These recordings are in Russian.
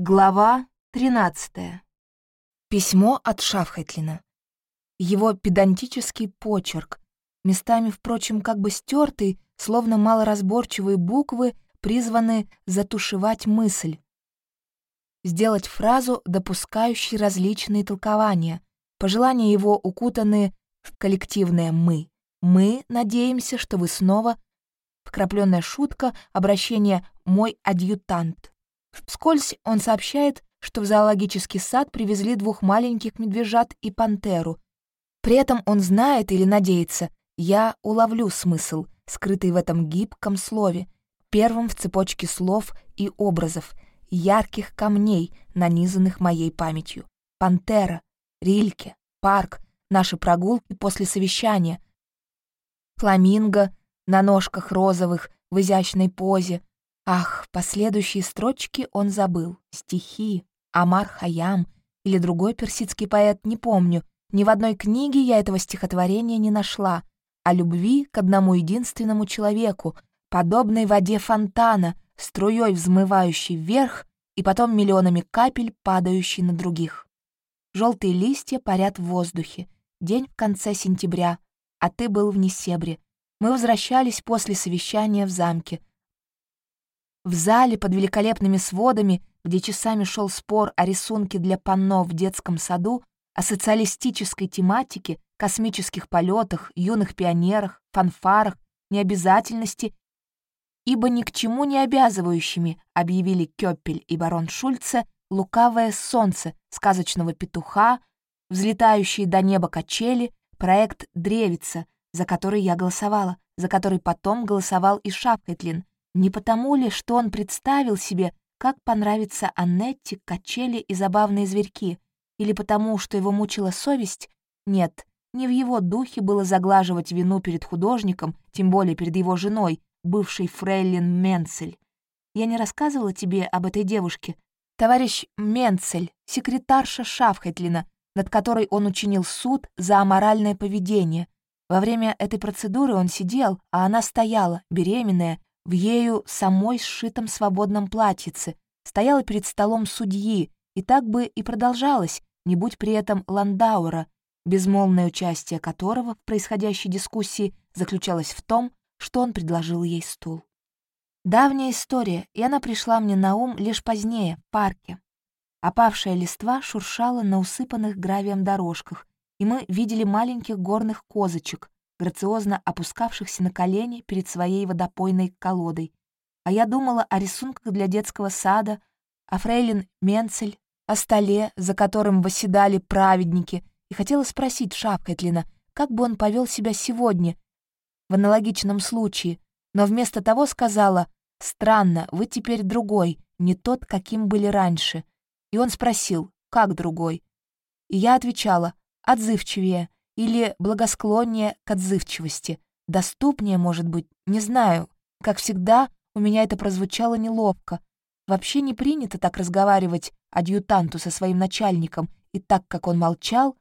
Глава 13. Письмо от Шафхайтлина. Его педантический почерк, местами, впрочем, как бы стертый, словно малоразборчивые буквы призваны затушевать мысль, сделать фразу, допускающей различные толкования, пожелания его укутаны в коллективное «мы». «Мы надеемся, что вы снова...» Вкрапленная шутка, обращение «мой адъютант». Вскользь он сообщает, что в зоологический сад привезли двух маленьких медвежат и пантеру. При этом он знает или надеется, я уловлю смысл, скрытый в этом гибком слове, первым в цепочке слов и образов, ярких камней, нанизанных моей памятью. Пантера, Рильке, парк, наши прогулки после совещания, фламинго на ножках розовых в изящной позе, Ах, последующие строчки он забыл. Стихи, Амар Хаям или другой персидский поэт, не помню. Ни в одной книге я этого стихотворения не нашла. О любви к одному единственному человеку, подобной воде фонтана, струей взмывающей вверх и потом миллионами капель, падающей на других. Желтые листья парят в воздухе. День в конце сентября, а ты был в Несебре. Мы возвращались после совещания в замке — в зале под великолепными сводами, где часами шел спор о рисунке для панно в детском саду, о социалистической тематике, космических полетах, юных пионерах, фанфарах, необязательности, ибо ни к чему не обязывающими, объявили Кёппель и барон Шульце, лукавое солнце сказочного петуха, взлетающие до неба качели, проект «Древица», за который я голосовала, за который потом голосовал и Шапкетлин, не потому ли, что он представил себе, как понравится Аннетте качели и забавные зверьки, или потому, что его мучила совесть? Нет, не в его духе было заглаживать вину перед художником, тем более перед его женой, бывшей фрейлин Менцель. Я не рассказывала тебе об этой девушке. Товарищ Менцель, секретарша Шафхетлина, над которой он учинил суд за аморальное поведение. Во время этой процедуры он сидел, а она стояла, беременная, в ею самой сшитом свободном платьице, стояла перед столом судьи, и так бы и продолжалось, не будь при этом Ландаура, безмолвное участие которого в происходящей дискуссии заключалось в том, что он предложил ей стул. Давняя история, и она пришла мне на ум лишь позднее, в парке. Опавшая листва шуршала на усыпанных гравием дорожках, и мы видели маленьких горных козочек, грациозно опускавшихся на колени перед своей водопойной колодой. А я думала о рисунках для детского сада, о фрейлин Менцель, о столе, за которым восседали праведники, и хотела спросить Шапкетлина, как бы он повел себя сегодня, в аналогичном случае, но вместо того сказала «Странно, вы теперь другой, не тот, каким были раньше». И он спросил «Как другой?» И я отвечала «Отзывчивее» или благосклоннее к отзывчивости, доступнее, может быть, не знаю. Как всегда, у меня это прозвучало неловко. Вообще не принято так разговаривать адъютанту со своим начальником, и так как он молчал,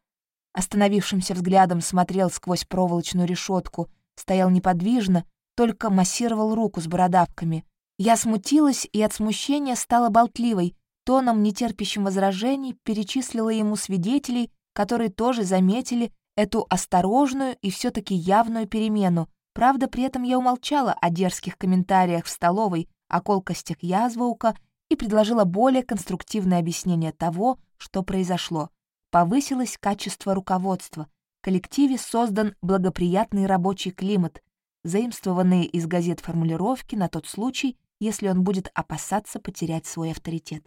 остановившимся взглядом смотрел сквозь проволочную решетку, стоял неподвижно, только массировал руку с бородавками. Я смутилась и от смущения стала болтливой, тоном, нетерпящим возражений, перечислила ему свидетелей, которые тоже заметили эту осторожную и все таки явную перемену. Правда, при этом я умолчала о дерзких комментариях в столовой, о колкостях язваука и предложила более конструктивное объяснение того, что произошло. Повысилось качество руководства. В коллективе создан благоприятный рабочий климат, заимствованные из газет формулировки на тот случай, если он будет опасаться потерять свой авторитет.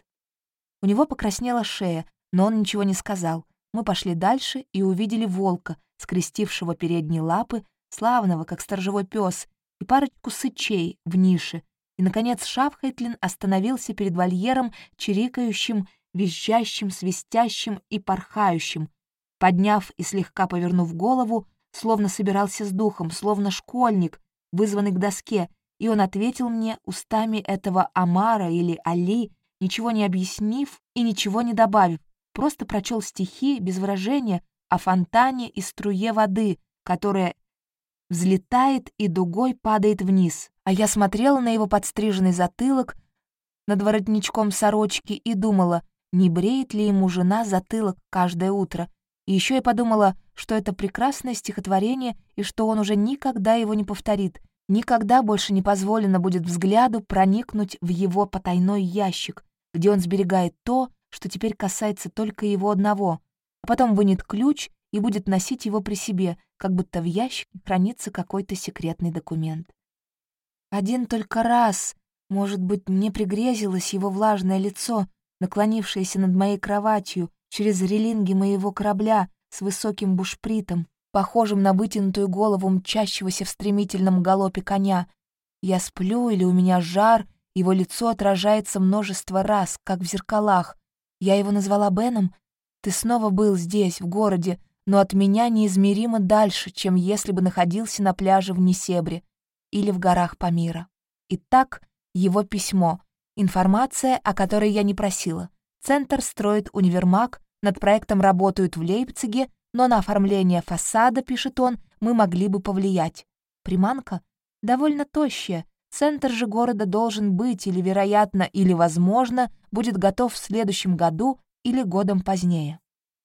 У него покраснела шея, но он ничего не сказал. Мы пошли дальше и увидели волка, скрестившего передние лапы, славного, как сторожевой пес, и парочку сычей в нише. И, наконец, Шафхайтлин остановился перед вольером, чирикающим, визжащим, свистящим и порхающим. Подняв и слегка повернув голову, словно собирался с духом, словно школьник, вызванный к доске, и он ответил мне устами этого Амара или Али, ничего не объяснив и ничего не добавив, просто прочел стихи без выражения о фонтане и струе воды, которая взлетает и дугой падает вниз, а я смотрела на его подстриженный затылок, над воротничком сорочки и думала, не бреет ли ему жена затылок каждое утро. И еще я подумала, что это прекрасное стихотворение и что он уже никогда его не повторит, никогда больше не позволено будет взгляду проникнуть в его потайной ящик, где он сберегает то, что теперь касается только его одного, а потом вынет ключ и будет носить его при себе, как будто в ящике хранится какой-то секретный документ. Один только раз, может быть, мне пригрезилось его влажное лицо, наклонившееся над моей кроватью через релинги моего корабля с высоким бушпритом, похожим на вытянутую голову мчащегося в стремительном галопе коня. Я сплю или у меня жар, его лицо отражается множество раз, как в зеркалах. Я его назвала Беном. Ты снова был здесь, в городе, но от меня неизмеримо дальше, чем если бы находился на пляже в Несебре или в горах Памира. Итак, его письмо. Информация, о которой я не просила. Центр строит универмаг, над проектом работают в Лейпциге, но на оформление фасада, пишет он, мы могли бы повлиять. Приманка довольно тощая. Центр же города должен быть или, вероятно, или, возможно, будет готов в следующем году или годом позднее.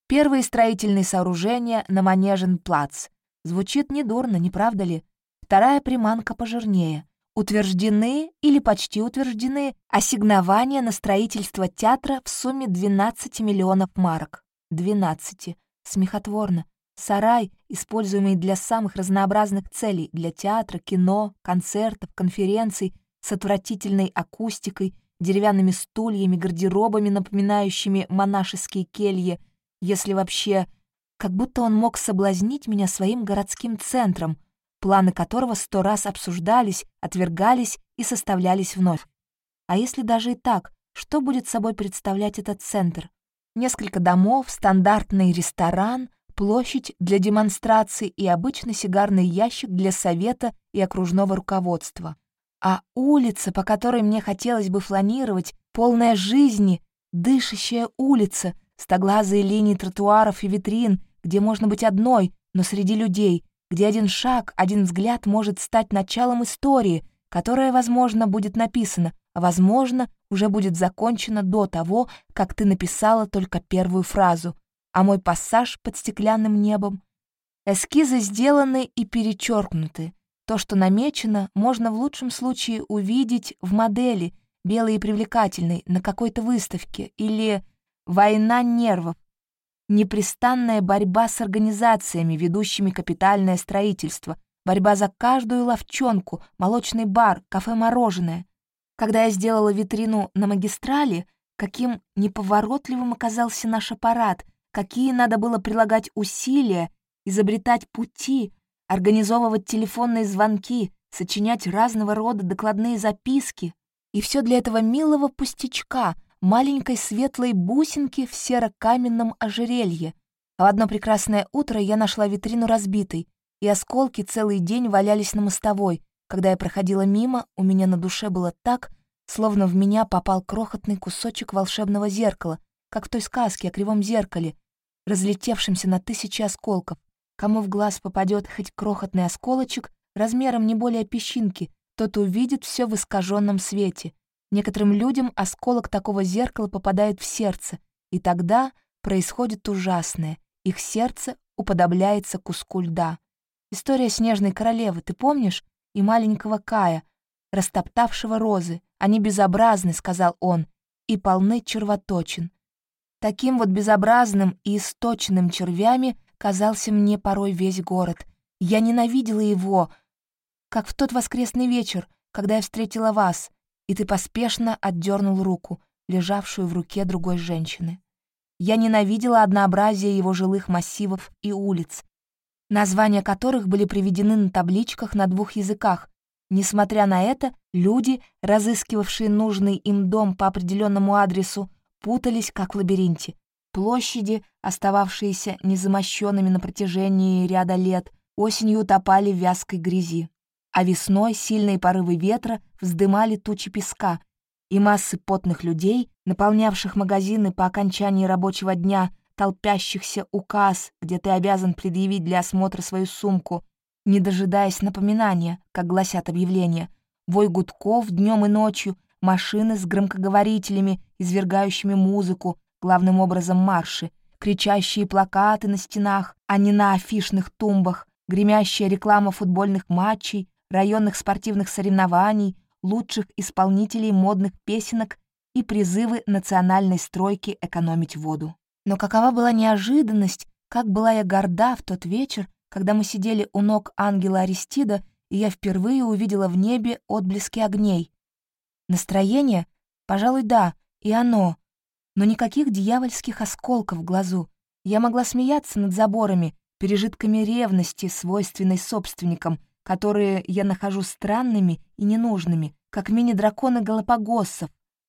Первые строительные сооружения на Манежен-плац. Звучит недурно, не правда ли? Вторая приманка пожирнее. Утверждены или почти утверждены ассигнования на строительство театра в сумме 12 миллионов марок. 12. Смехотворно. Сарай, используемый для самых разнообразных целей, для театра, кино, концертов, конференций, с отвратительной акустикой, деревянными стульями, гардеробами, напоминающими монашеские кельи, если вообще... Как будто он мог соблазнить меня своим городским центром, планы которого сто раз обсуждались, отвергались и составлялись вновь. А если даже и так, что будет собой представлять этот центр? Несколько домов, стандартный ресторан, площадь для демонстраций и обычный сигарный ящик для совета и окружного руководства. А улица, по которой мне хотелось бы фланировать, полная жизни, дышащая улица — Стоглазые линии тротуаров и витрин, где можно быть одной, но среди людей, где один шаг, один взгляд может стать началом истории, которая, возможно, будет написана, а, возможно, уже будет закончена до того, как ты написала только первую фразу, а мой пассаж под стеклянным небом. Эскизы сделаны и перечеркнуты. То, что намечено, можно в лучшем случае увидеть в модели, белой и привлекательной, на какой-то выставке или Война нервов. Непрестанная борьба с организациями, ведущими капитальное строительство. Борьба за каждую ловчонку, молочный бар, кафе-мороженое. Когда я сделала витрину на магистрали, каким неповоротливым оказался наш аппарат, какие надо было прилагать усилия, изобретать пути, организовывать телефонные звонки, сочинять разного рода докладные записки. И все для этого милого пустячка — маленькой светлой бусинки в серо-каменном ожерелье. А в одно прекрасное утро я нашла витрину разбитой, и осколки целый день валялись на мостовой. Когда я проходила мимо, у меня на душе было так, словно в меня попал крохотный кусочек волшебного зеркала, как в той сказке о кривом зеркале, разлетевшемся на тысячи осколков. Кому в глаз попадет хоть крохотный осколочек, размером не более песчинки, тот увидит все в искаженном свете — Некоторым людям осколок такого зеркала попадает в сердце, и тогда происходит ужасное. Их сердце уподобляется куску льда. История снежной королевы, ты помнишь? И маленького Кая, растоптавшего розы. Они безобразны, сказал он, и полны червоточин. Таким вот безобразным и источенным червями казался мне порой весь город. Я ненавидела его, как в тот воскресный вечер, когда я встретила вас и ты поспешно отдернул руку, лежавшую в руке другой женщины. Я ненавидела однообразие его жилых массивов и улиц, названия которых были приведены на табличках на двух языках. Несмотря на это, люди, разыскивавшие нужный им дом по определенному адресу, путались как в лабиринте. Площади, остававшиеся незамощенными на протяжении ряда лет, осенью утопали в вязкой грязи а весной сильные порывы ветра вздымали тучи песка, и массы потных людей, наполнявших магазины по окончании рабочего дня, толпящихся у касс, где ты обязан предъявить для осмотра свою сумку, не дожидаясь напоминания, как гласят объявления, вой гудков днем и ночью, машины с громкоговорителями, извергающими музыку, главным образом марши, кричащие плакаты на стенах, а не на афишных тумбах, гремящая реклама футбольных матчей, районных спортивных соревнований, лучших исполнителей модных песенок и призывы национальной стройки экономить воду. Но какова была неожиданность, как была я горда в тот вечер, когда мы сидели у ног ангела Аристида, и я впервые увидела в небе отблески огней. Настроение? Пожалуй, да, и оно. Но никаких дьявольских осколков в глазу. Я могла смеяться над заборами, пережитками ревности, свойственной собственникам, которые я нахожу странными и ненужными, как мини-драконы Галапагосов.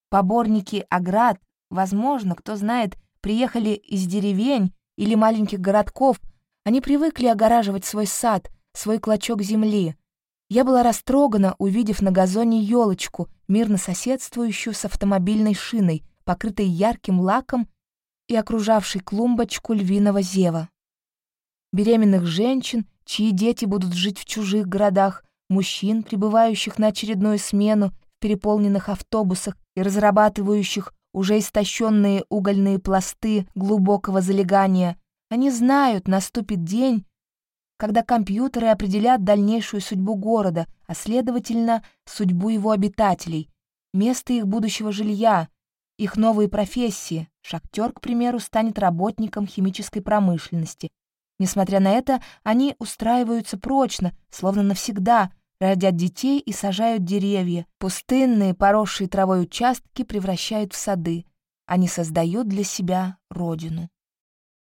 Поборники оград, возможно, кто знает, приехали из деревень или маленьких городков, они привыкли огораживать свой сад, свой клочок земли. Я была растрогана, увидев на газоне елочку, мирно соседствующую с автомобильной шиной, покрытой ярким лаком и окружавшей клумбочку львиного зева. Беременных женщин чьи дети будут жить в чужих городах, мужчин, прибывающих на очередную смену в переполненных автобусах и разрабатывающих уже истощенные угольные пласты глубокого залегания. Они знают, наступит день, когда компьютеры определят дальнейшую судьбу города, а, следовательно, судьбу его обитателей, место их будущего жилья, их новые профессии. Шахтер, к примеру, станет работником химической промышленности, Несмотря на это, они устраиваются прочно, словно навсегда, родят детей и сажают деревья. Пустынные, поросшие травой участки превращают в сады. Они создают для себя родину.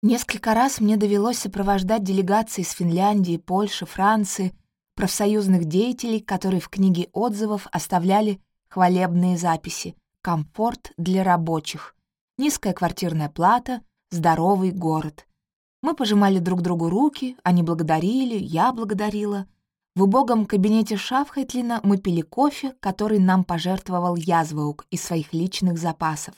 Несколько раз мне довелось сопровождать делегации из Финляндии, Польши, Франции, профсоюзных деятелей, которые в книге отзывов оставляли хвалебные записи «Комфорт для рабочих», «Низкая квартирная плата», «Здоровый город». Мы пожимали друг другу руки, они благодарили, я благодарила. В убогом кабинете Шафхайтлина мы пили кофе, который нам пожертвовал Язваук из своих личных запасов.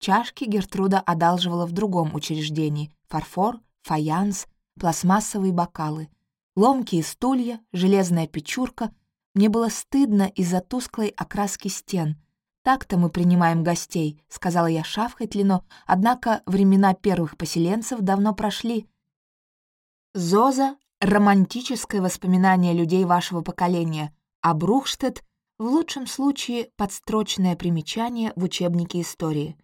Чашки Гертруда одалживала в другом учреждении — фарфор, фаянс, пластмассовые бокалы. Ломкие стулья, железная печурка. Мне было стыдно из-за тусклой окраски стен. «Так-то мы принимаем гостей», — сказала я Шафхайтлину, однако времена первых поселенцев давно прошли. Зоза — романтическое воспоминание людей вашего поколения, а Брухштедт — в лучшем случае подстрочное примечание в учебнике истории.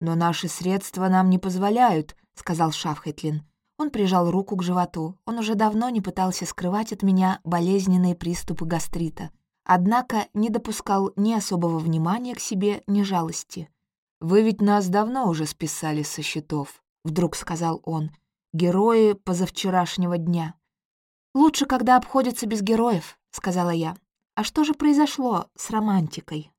«Но наши средства нам не позволяют», — сказал Шафхайтлин. Он прижал руку к животу. Он уже давно не пытался скрывать от меня болезненные приступы гастрита — однако не допускал ни особого внимания к себе, ни жалости. «Вы ведь нас давно уже списали со счетов», — вдруг сказал он, — «герои позавчерашнего дня». «Лучше, когда обходятся без героев», — сказала я. «А что же произошло с романтикой?»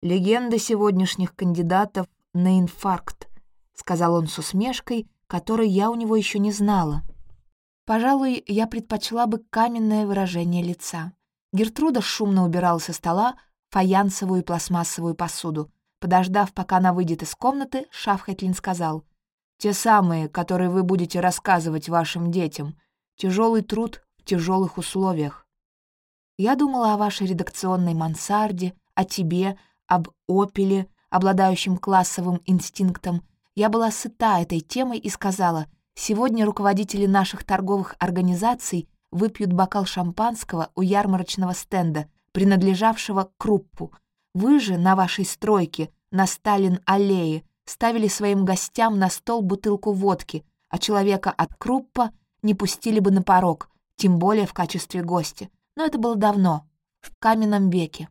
«Легенда сегодняшних кандидатов на инфаркт», — сказал он с усмешкой, которой я у него еще не знала. Пожалуй, я предпочла бы каменное выражение лица. Гертруда шумно убирала со стола фаянсовую и пластмассовую посуду. Подождав, пока она выйдет из комнаты, Шафхетлин сказал, «Те самые, которые вы будете рассказывать вашим детям. Тяжелый труд в тяжелых условиях». Я думала о вашей редакционной мансарде, о тебе, об опеле, обладающем классовым инстинктом. Я была сыта этой темой и сказала, «Сегодня руководители наших торговых организаций выпьют бокал шампанского у ярмарочного стенда, принадлежавшего Круппу. Вы же на вашей стройке, на Сталин-аллее, ставили своим гостям на стол бутылку водки, а человека от Круппа не пустили бы на порог, тем более в качестве гостя. Но это было давно, в каменном веке.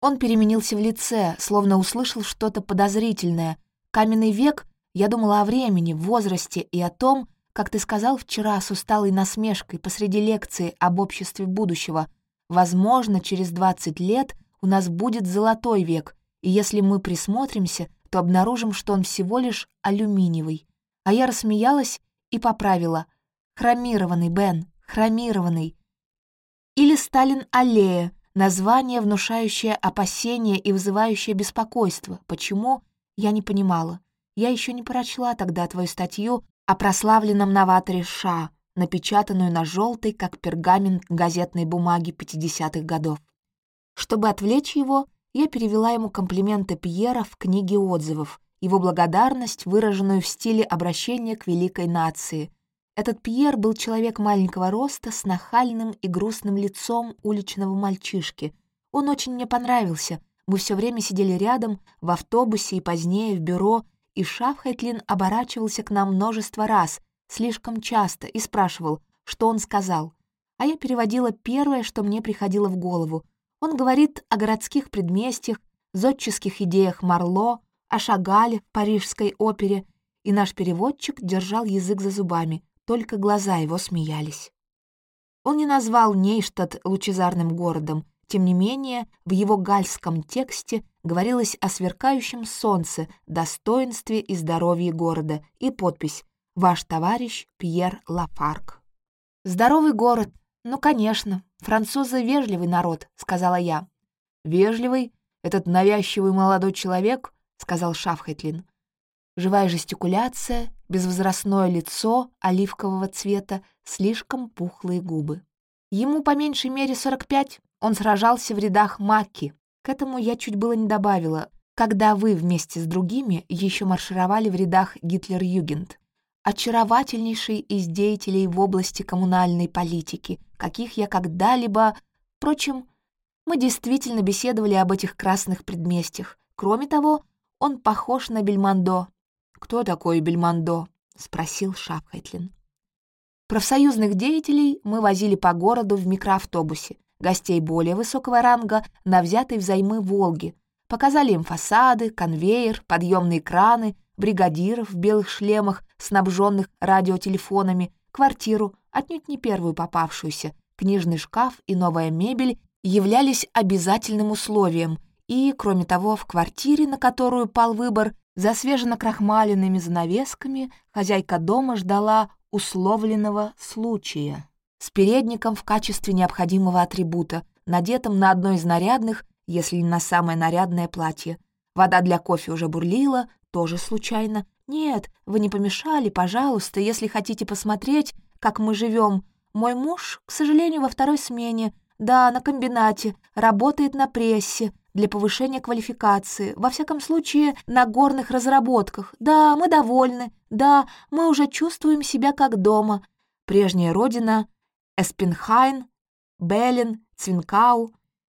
Он переменился в лице, словно услышал что-то подозрительное. Каменный век, я думала о времени, возрасте и о том, как ты сказал вчера с усталой насмешкой посреди лекции об обществе будущего, возможно, через 20 лет у нас будет золотой век, и если мы присмотримся, то обнаружим, что он всего лишь алюминиевый. А я рассмеялась и поправила. Хромированный, Бен, хромированный. Или Сталин-аллея, название, внушающее опасение и вызывающее беспокойство. Почему? Я не понимала. Я еще не прочла тогда твою статью о прославленном новаторе Ша, напечатанную на желтой, как пергамент газетной бумаги 50-х годов. Чтобы отвлечь его, я перевела ему комплименты Пьера в книге отзывов, его благодарность, выраженную в стиле обращения к великой нации. Этот Пьер был человек маленького роста с нахальным и грустным лицом уличного мальчишки. Он очень мне понравился. Мы все время сидели рядом, в автобусе и позднее в бюро, и Шафхайтлин оборачивался к нам множество раз, слишком часто, и спрашивал, что он сказал. А я переводила первое, что мне приходило в голову. Он говорит о городских предместьях, зодческих идеях Марло, о Шагале в Парижской опере, и наш переводчик держал язык за зубами, только глаза его смеялись. Он не назвал Нейштадт лучезарным городом, тем не менее, в его гальском тексте говорилось о сверкающем солнце, достоинстве и здоровье города и подпись «Ваш товарищ Пьер Лафарк». «Здоровый город, ну, конечно, французы вежливый народ», — сказала я. «Вежливый? Этот навязчивый молодой человек?» — сказал Шафхайтлин. Живая жестикуляция, безвозрастное лицо оливкового цвета, слишком пухлые губы. Ему по меньшей мере 45, он сражался в рядах Маки. К этому я чуть было не добавила, когда вы вместе с другими еще маршировали в рядах Гитлер-Югент. Очаровательнейший из деятелей в области коммунальной политики, каких я когда-либо... Впрочем, мы действительно беседовали об этих красных предместьях. Кроме того, он похож на Бельмондо. «Кто такой Бельмондо?» — спросил Шапхайтлин. Профсоюзных деятелей мы возили по городу в микроавтобусе гостей более высокого ранга на взятой взаймы «Волги». Показали им фасады, конвейер, подъемные краны, бригадиров в белых шлемах, снабженных радиотелефонами, квартиру, отнюдь не первую попавшуюся, книжный шкаф и новая мебель являлись обязательным условием, и, кроме того, в квартире, на которую пал выбор, за свеженакрахмаленными занавесками хозяйка дома ждала условленного случая с передником в качестве необходимого атрибута, надетым на одно из нарядных, если не на самое нарядное платье. Вода для кофе уже бурлила, тоже случайно. «Нет, вы не помешали, пожалуйста, если хотите посмотреть, как мы живем. Мой муж, к сожалению, во второй смене. Да, на комбинате, работает на прессе, для повышения квалификации, во всяком случае, на горных разработках. Да, мы довольны, да, мы уже чувствуем себя как дома. Прежняя родина Эспенхайн, Беллин, Цвинкау.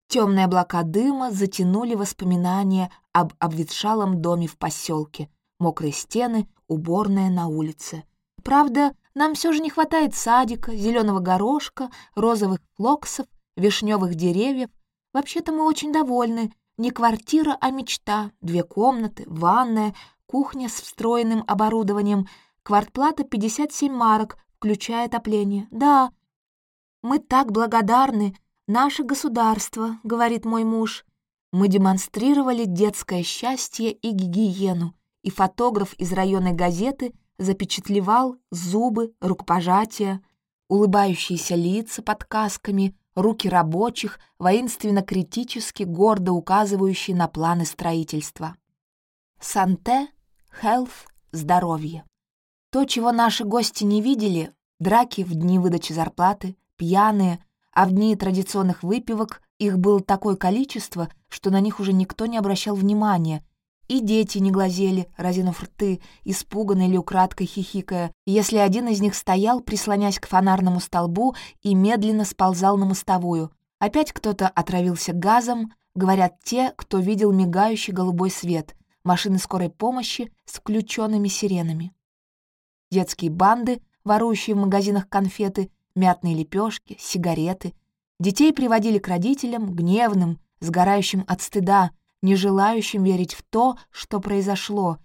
Темные облака дыма затянули воспоминания об обветшалом доме в поселке, мокрые стены, уборная на улице. Правда, нам все же не хватает садика, зеленого горошка, розовых флоксов, вишневых деревьев. Вообще-то мы очень довольны. Не квартира, а мечта. Две комнаты, ванная, кухня с встроенным оборудованием. Квартплата 57 марок, включая отопление. Да, «Мы так благодарны, наше государство», — говорит мой муж. Мы демонстрировали детское счастье и гигиену, и фотограф из районной газеты запечатлевал зубы, рукопожатия, улыбающиеся лица под касками, руки рабочих, воинственно-критически гордо указывающие на планы строительства. Санте, хелф, здоровье. То, чего наши гости не видели, драки в дни выдачи зарплаты, пьяные, а в дни традиционных выпивок их было такое количество, что на них уже никто не обращал внимания, и дети не глазели, разинув рты, испуганно или украдкой хихикая, если один из них стоял, прислонясь к фонарному столбу и медленно сползал на мостовую. Опять кто-то отравился газом, говорят те, кто видел мигающий голубой свет, машины скорой помощи с включенными сиренами. Детские банды, ворующие в магазинах конфеты, мятные лепешки, сигареты. Детей приводили к родителям, гневным, сгорающим от стыда, не желающим верить в то, что произошло,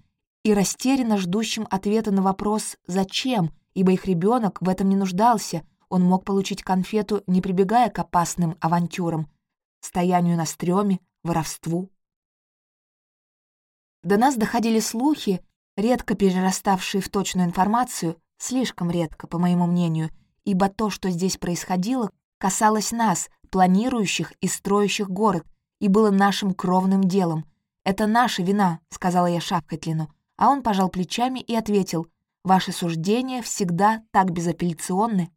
и растерянно ждущим ответа на вопрос «зачем?», ибо их ребенок в этом не нуждался, он мог получить конфету, не прибегая к опасным авантюрам, стоянию на стреме, воровству. До нас доходили слухи, редко перераставшие в точную информацию, слишком редко, по моему мнению — ибо то, что здесь происходило, касалось нас, планирующих и строящих город, и было нашим кровным делом. «Это наша вина», — сказала я Шапкотлину, а он пожал плечами и ответил, «Ваши суждения всегда так безапелляционны».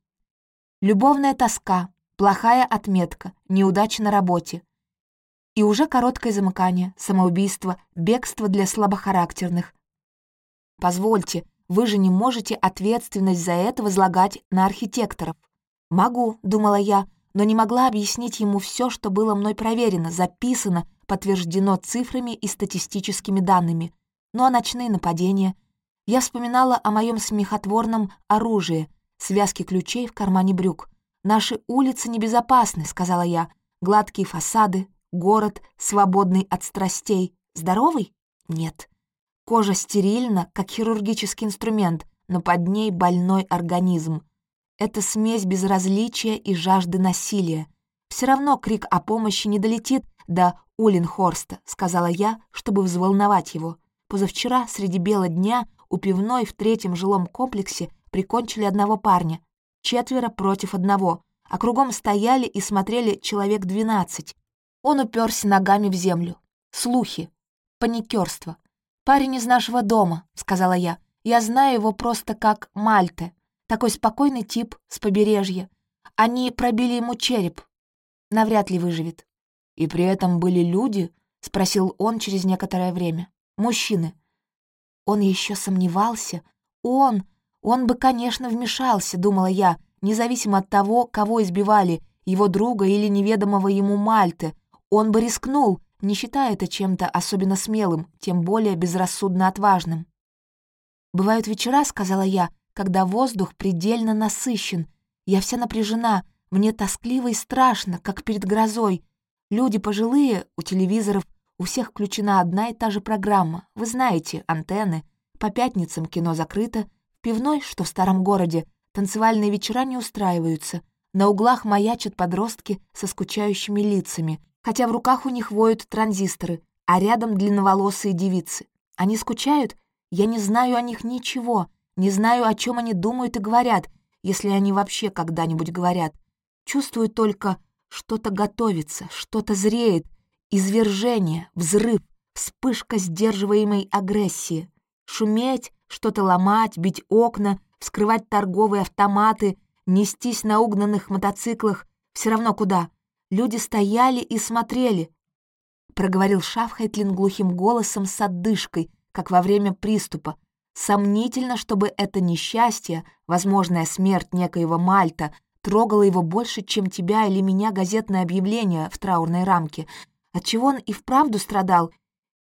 Любовная тоска, плохая отметка, неудача на работе. И уже короткое замыкание, самоубийство, бегство для слабохарактерных. Позвольте, вы же не можете ответственность за это возлагать на архитекторов. «Могу», — думала я, но не могла объяснить ему все, что было мной проверено, записано, подтверждено цифрами и статистическими данными. Ну а ночные нападения? Я вспоминала о моем смехотворном оружии, связке ключей в кармане брюк. «Наши улицы небезопасны», — сказала я. «Гладкие фасады, город, свободный от страстей. Здоровый? Нет. Кожа стерильна, как хирургический инструмент, но под ней больной организм. Это смесь безразличия и жажды насилия. Все равно крик о помощи не долетит до Улинхорста, сказала я, чтобы взволновать его. Позавчера, среди бела дня, у пивной в третьем жилом комплексе прикончили одного парня. Четверо против одного, а кругом стояли и смотрели человек двенадцать. Он уперся ногами в землю. Слухи. Паникерство. «Парень из нашего дома», — сказала я. «Я знаю его просто как Мальте. Такой спокойный тип с побережья. Они пробили ему череп. Навряд ли выживет. И при этом были люди, спросил он через некоторое время. Мужчины. Он еще сомневался. Он, он бы, конечно, вмешался, думала я, независимо от того, кого избивали, его друга или неведомого ему Мальты. Он бы рискнул, не считая это чем-то особенно смелым, тем более безрассудно отважным. «Бывают вечера», — сказала я, когда воздух предельно насыщен. Я вся напряжена, мне тоскливо и страшно, как перед грозой. Люди пожилые, у телевизоров, у всех включена одна и та же программа. Вы знаете, антенны. По пятницам кино закрыто. В пивной, что в старом городе, танцевальные вечера не устраиваются. На углах маячат подростки со скучающими лицами, хотя в руках у них воют транзисторы, а рядом длинноволосые девицы. Они скучают? Я не знаю о них ничего. Не знаю, о чем они думают и говорят, если они вообще когда-нибудь говорят. Чувствую только, что-то готовится, что-то зреет, извержение, взрыв, вспышка сдерживаемой агрессии. Шуметь, что-то ломать, бить окна, вскрывать торговые автоматы, нестись на угнанных мотоциклах, все равно куда. Люди стояли и смотрели, проговорил Шафхайтлин глухим голосом с отдышкой, как во время приступа, Сомнительно, чтобы это несчастье, возможная смерть некоего Мальта, трогало его больше, чем тебя или меня газетное объявление в траурной рамке. Отчего он и вправду страдал,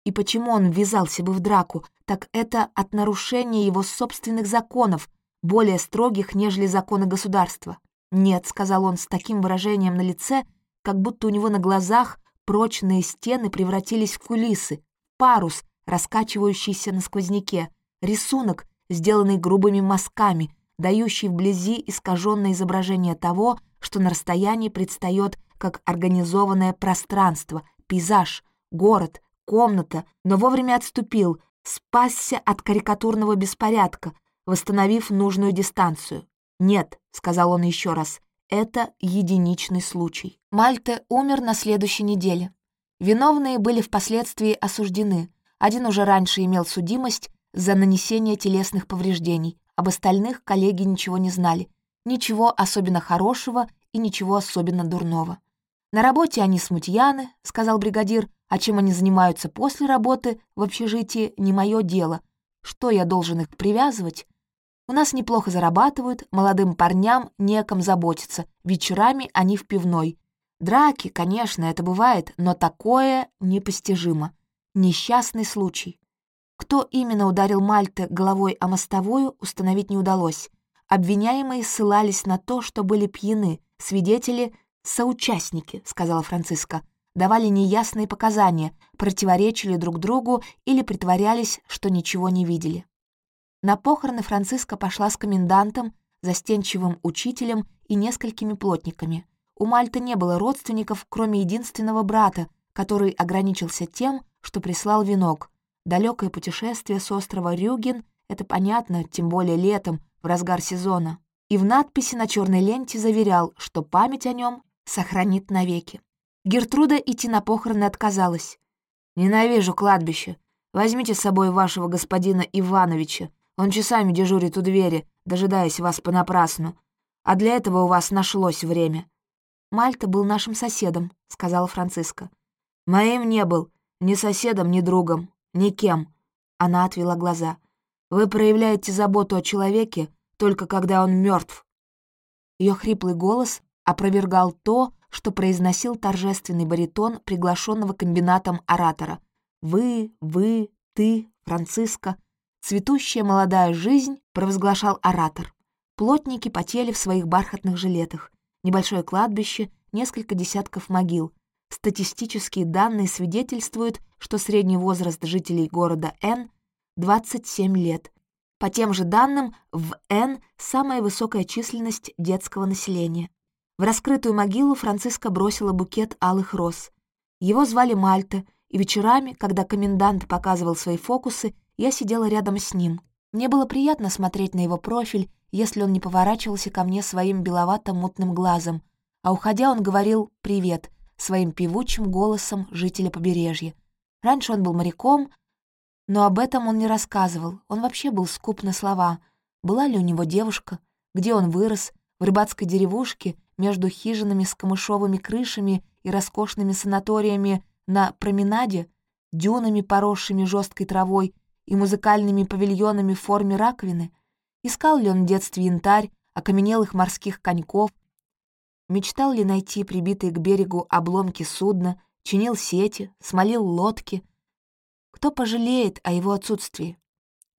и почему он ввязался бы в драку, так это от нарушения его собственных законов, более строгих, нежели законы государства. «Нет», — сказал он с таким выражением на лице, как будто у него на глазах прочные стены превратились в кулисы, парус, раскачивающийся на сквозняке — Рисунок, сделанный грубыми мазками, дающий вблизи искаженное изображение того, что на расстоянии предстает как организованное пространство, пейзаж, город, комната, но вовремя отступил, спасся от карикатурного беспорядка, восстановив нужную дистанцию. «Нет», — сказал он еще раз, — «это единичный случай». Мальте умер на следующей неделе. Виновные были впоследствии осуждены. Один уже раньше имел судимость, за нанесение телесных повреждений. Об остальных коллеги ничего не знали. Ничего особенно хорошего и ничего особенно дурного. «На работе они смутьяны», — сказал бригадир, «а чем они занимаются после работы в общежитии, не мое дело. Что я должен их привязывать? У нас неплохо зарабатывают, молодым парням неком заботиться, вечерами они в пивной. Драки, конечно, это бывает, но такое непостижимо. Несчастный случай. Кто именно ударил Мальте головой о мостовую, установить не удалось. Обвиняемые ссылались на то, что были пьяны, свидетели — соучастники, сказала Франциска, давали неясные показания, противоречили друг другу или притворялись, что ничего не видели. На похороны Франциска пошла с комендантом, застенчивым учителем и несколькими плотниками. У Мальты не было родственников, кроме единственного брата, который ограничился тем, что прислал венок, Далекое путешествие с острова Рюген — это понятно, тем более летом, в разгар сезона. И в надписи на черной ленте заверял, что память о нем сохранит навеки. Гертруда идти на похороны отказалась. «Ненавижу кладбище. Возьмите с собой вашего господина Ивановича. Он часами дежурит у двери, дожидаясь вас понапрасну. А для этого у вас нашлось время». «Мальта был нашим соседом», — сказала Франциска. Моим не был. Ни соседом, ни другом. Никем. Она отвела глаза. Вы проявляете заботу о человеке только когда он мертв. Ее хриплый голос опровергал то, что произносил торжественный баритон приглашенного комбинатом оратора. «Вы, вы, ты, Франциско». «Цветущая молодая жизнь», — провозглашал оратор. Плотники потели в своих бархатных жилетах. Небольшое кладбище, несколько десятков могил. Статистические данные свидетельствуют, что средний возраст жителей города Н — 27 лет. По тем же данным, в Н самая высокая численность детского населения. В раскрытую могилу Франциска бросила букет алых роз. Его звали Мальта, и вечерами, когда комендант показывал свои фокусы, я сидела рядом с ним. Мне было приятно смотреть на его профиль, если он не поворачивался ко мне своим беловато-мутным глазом, а уходя он говорил «привет» своим певучим голосом жителя побережья. Раньше он был моряком, но об этом он не рассказывал, он вообще был скуп на слова. Была ли у него девушка? Где он вырос? В рыбацкой деревушке между хижинами с камышовыми крышами и роскошными санаториями на променаде, дюнами, поросшими жесткой травой, и музыкальными павильонами в форме раковины? Искал ли он в детстве янтарь, окаменелых морских коньков? Мечтал ли найти прибитые к берегу обломки судна, чинил сети, смолил лодки? Кто пожалеет о его отсутствии?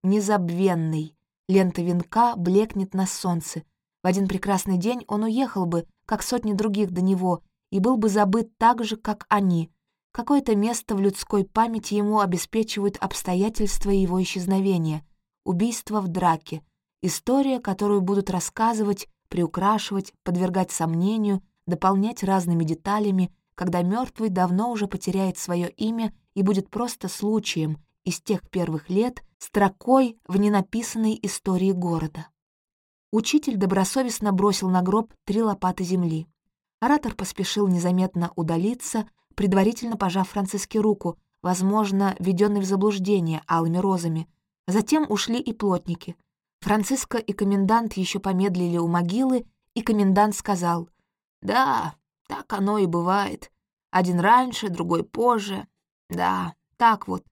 Незабвенный. Лента венка блекнет на солнце. В один прекрасный день он уехал бы, как сотни других до него, и был бы забыт так же, как они. Какое-то место в людской памяти ему обеспечивают обстоятельства его исчезновения. Убийство в драке. История, которую будут рассказывать, приукрашивать, подвергать сомнению, дополнять разными деталями, когда мертвый давно уже потеряет свое имя и будет просто случаем из тех первых лет, строкой в ненаписанной истории города. Учитель добросовестно бросил на гроб три лопаты земли. Оратор поспешил незаметно удалиться, предварительно пожав Франциске руку, возможно, введенный в заблуждение алыми розами. Затем ушли и плотники. Франциско и комендант еще помедлили у могилы, и комендант сказал, «Да, так оно и бывает. Один раньше, другой позже. Да, так вот».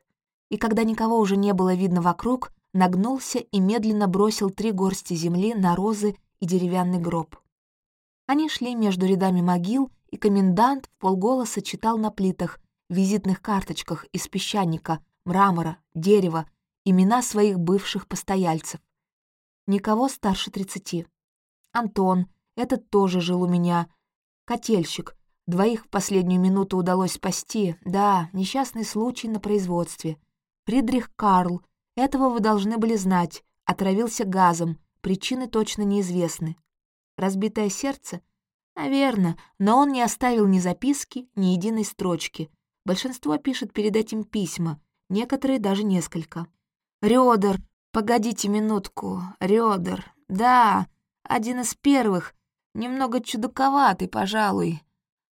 И когда никого уже не было видно вокруг, нагнулся и медленно бросил три горсти земли на розы и деревянный гроб. Они шли между рядами могил, и комендант в полголоса читал на плитах, визитных карточках из песчаника, мрамора, дерева, имена своих бывших постояльцев. Никого старше тридцати. Антон, этот тоже жил у меня. Котельщик. Двоих в последнюю минуту удалось спасти. Да, несчастный случай на производстве. Фридрих Карл, этого вы должны были знать. Отравился газом. Причины точно неизвестны. Разбитое сердце? Наверное, но он не оставил ни записки, ни единой строчки. Большинство пишет перед этим письма, некоторые даже несколько. Рёдер, погодите минутку, Рёдер, да, один из первых, немного чудаковатый, пожалуй.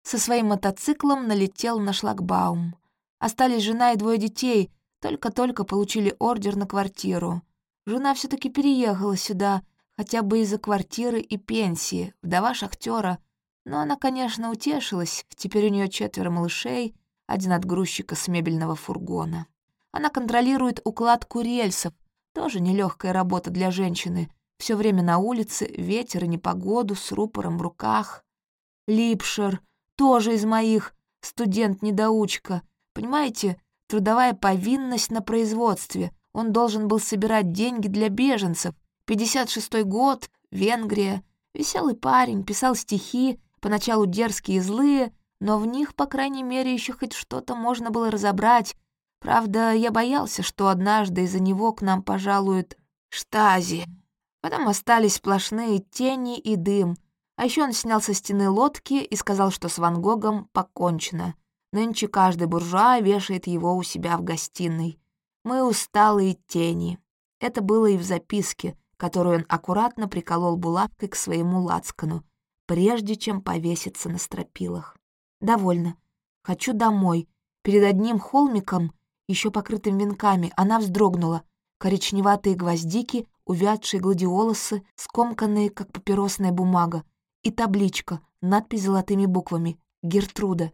Со своим мотоциклом налетел на шлагбаум. Остались жена и двое детей, только-только получили ордер на квартиру. Жена все таки переехала сюда, хотя бы из-за квартиры и пенсии, вдова шахтера. Но она, конечно, утешилась, теперь у нее четверо малышей, один от грузчика с мебельного фургона. Она контролирует укладку рельсов, тоже нелегкая работа для женщины. Все время на улице, ветер и непогоду, с рупором в руках. Липшер, тоже из моих, студент-недоучка. Понимаете, трудовая повинность на производстве. Он должен был собирать деньги для беженцев. 56-й год, Венгрия. Веселый парень, писал стихи, поначалу дерзкие и злые, но в них, по крайней мере, еще хоть что-то можно было разобрать. Правда, я боялся, что однажды из-за него к нам пожалуют штази. Потом остались сплошные тени и дым. А еще он снял со стены лодки и сказал, что с Ван Гогом покончено. Нынче каждый буржуа вешает его у себя в гостиной. Мы усталые тени. Это было и в записке, которую он аккуратно приколол булавкой к своему лацкану, прежде чем повеситься на стропилах. «Довольно. Хочу домой. Перед одним холмиком, еще покрытым венками, она вздрогнула. Коричневатые гвоздики, увядшие гладиолусы, скомканные, как папиросная бумага, и табличка, надпись золотыми буквами «Гертруда».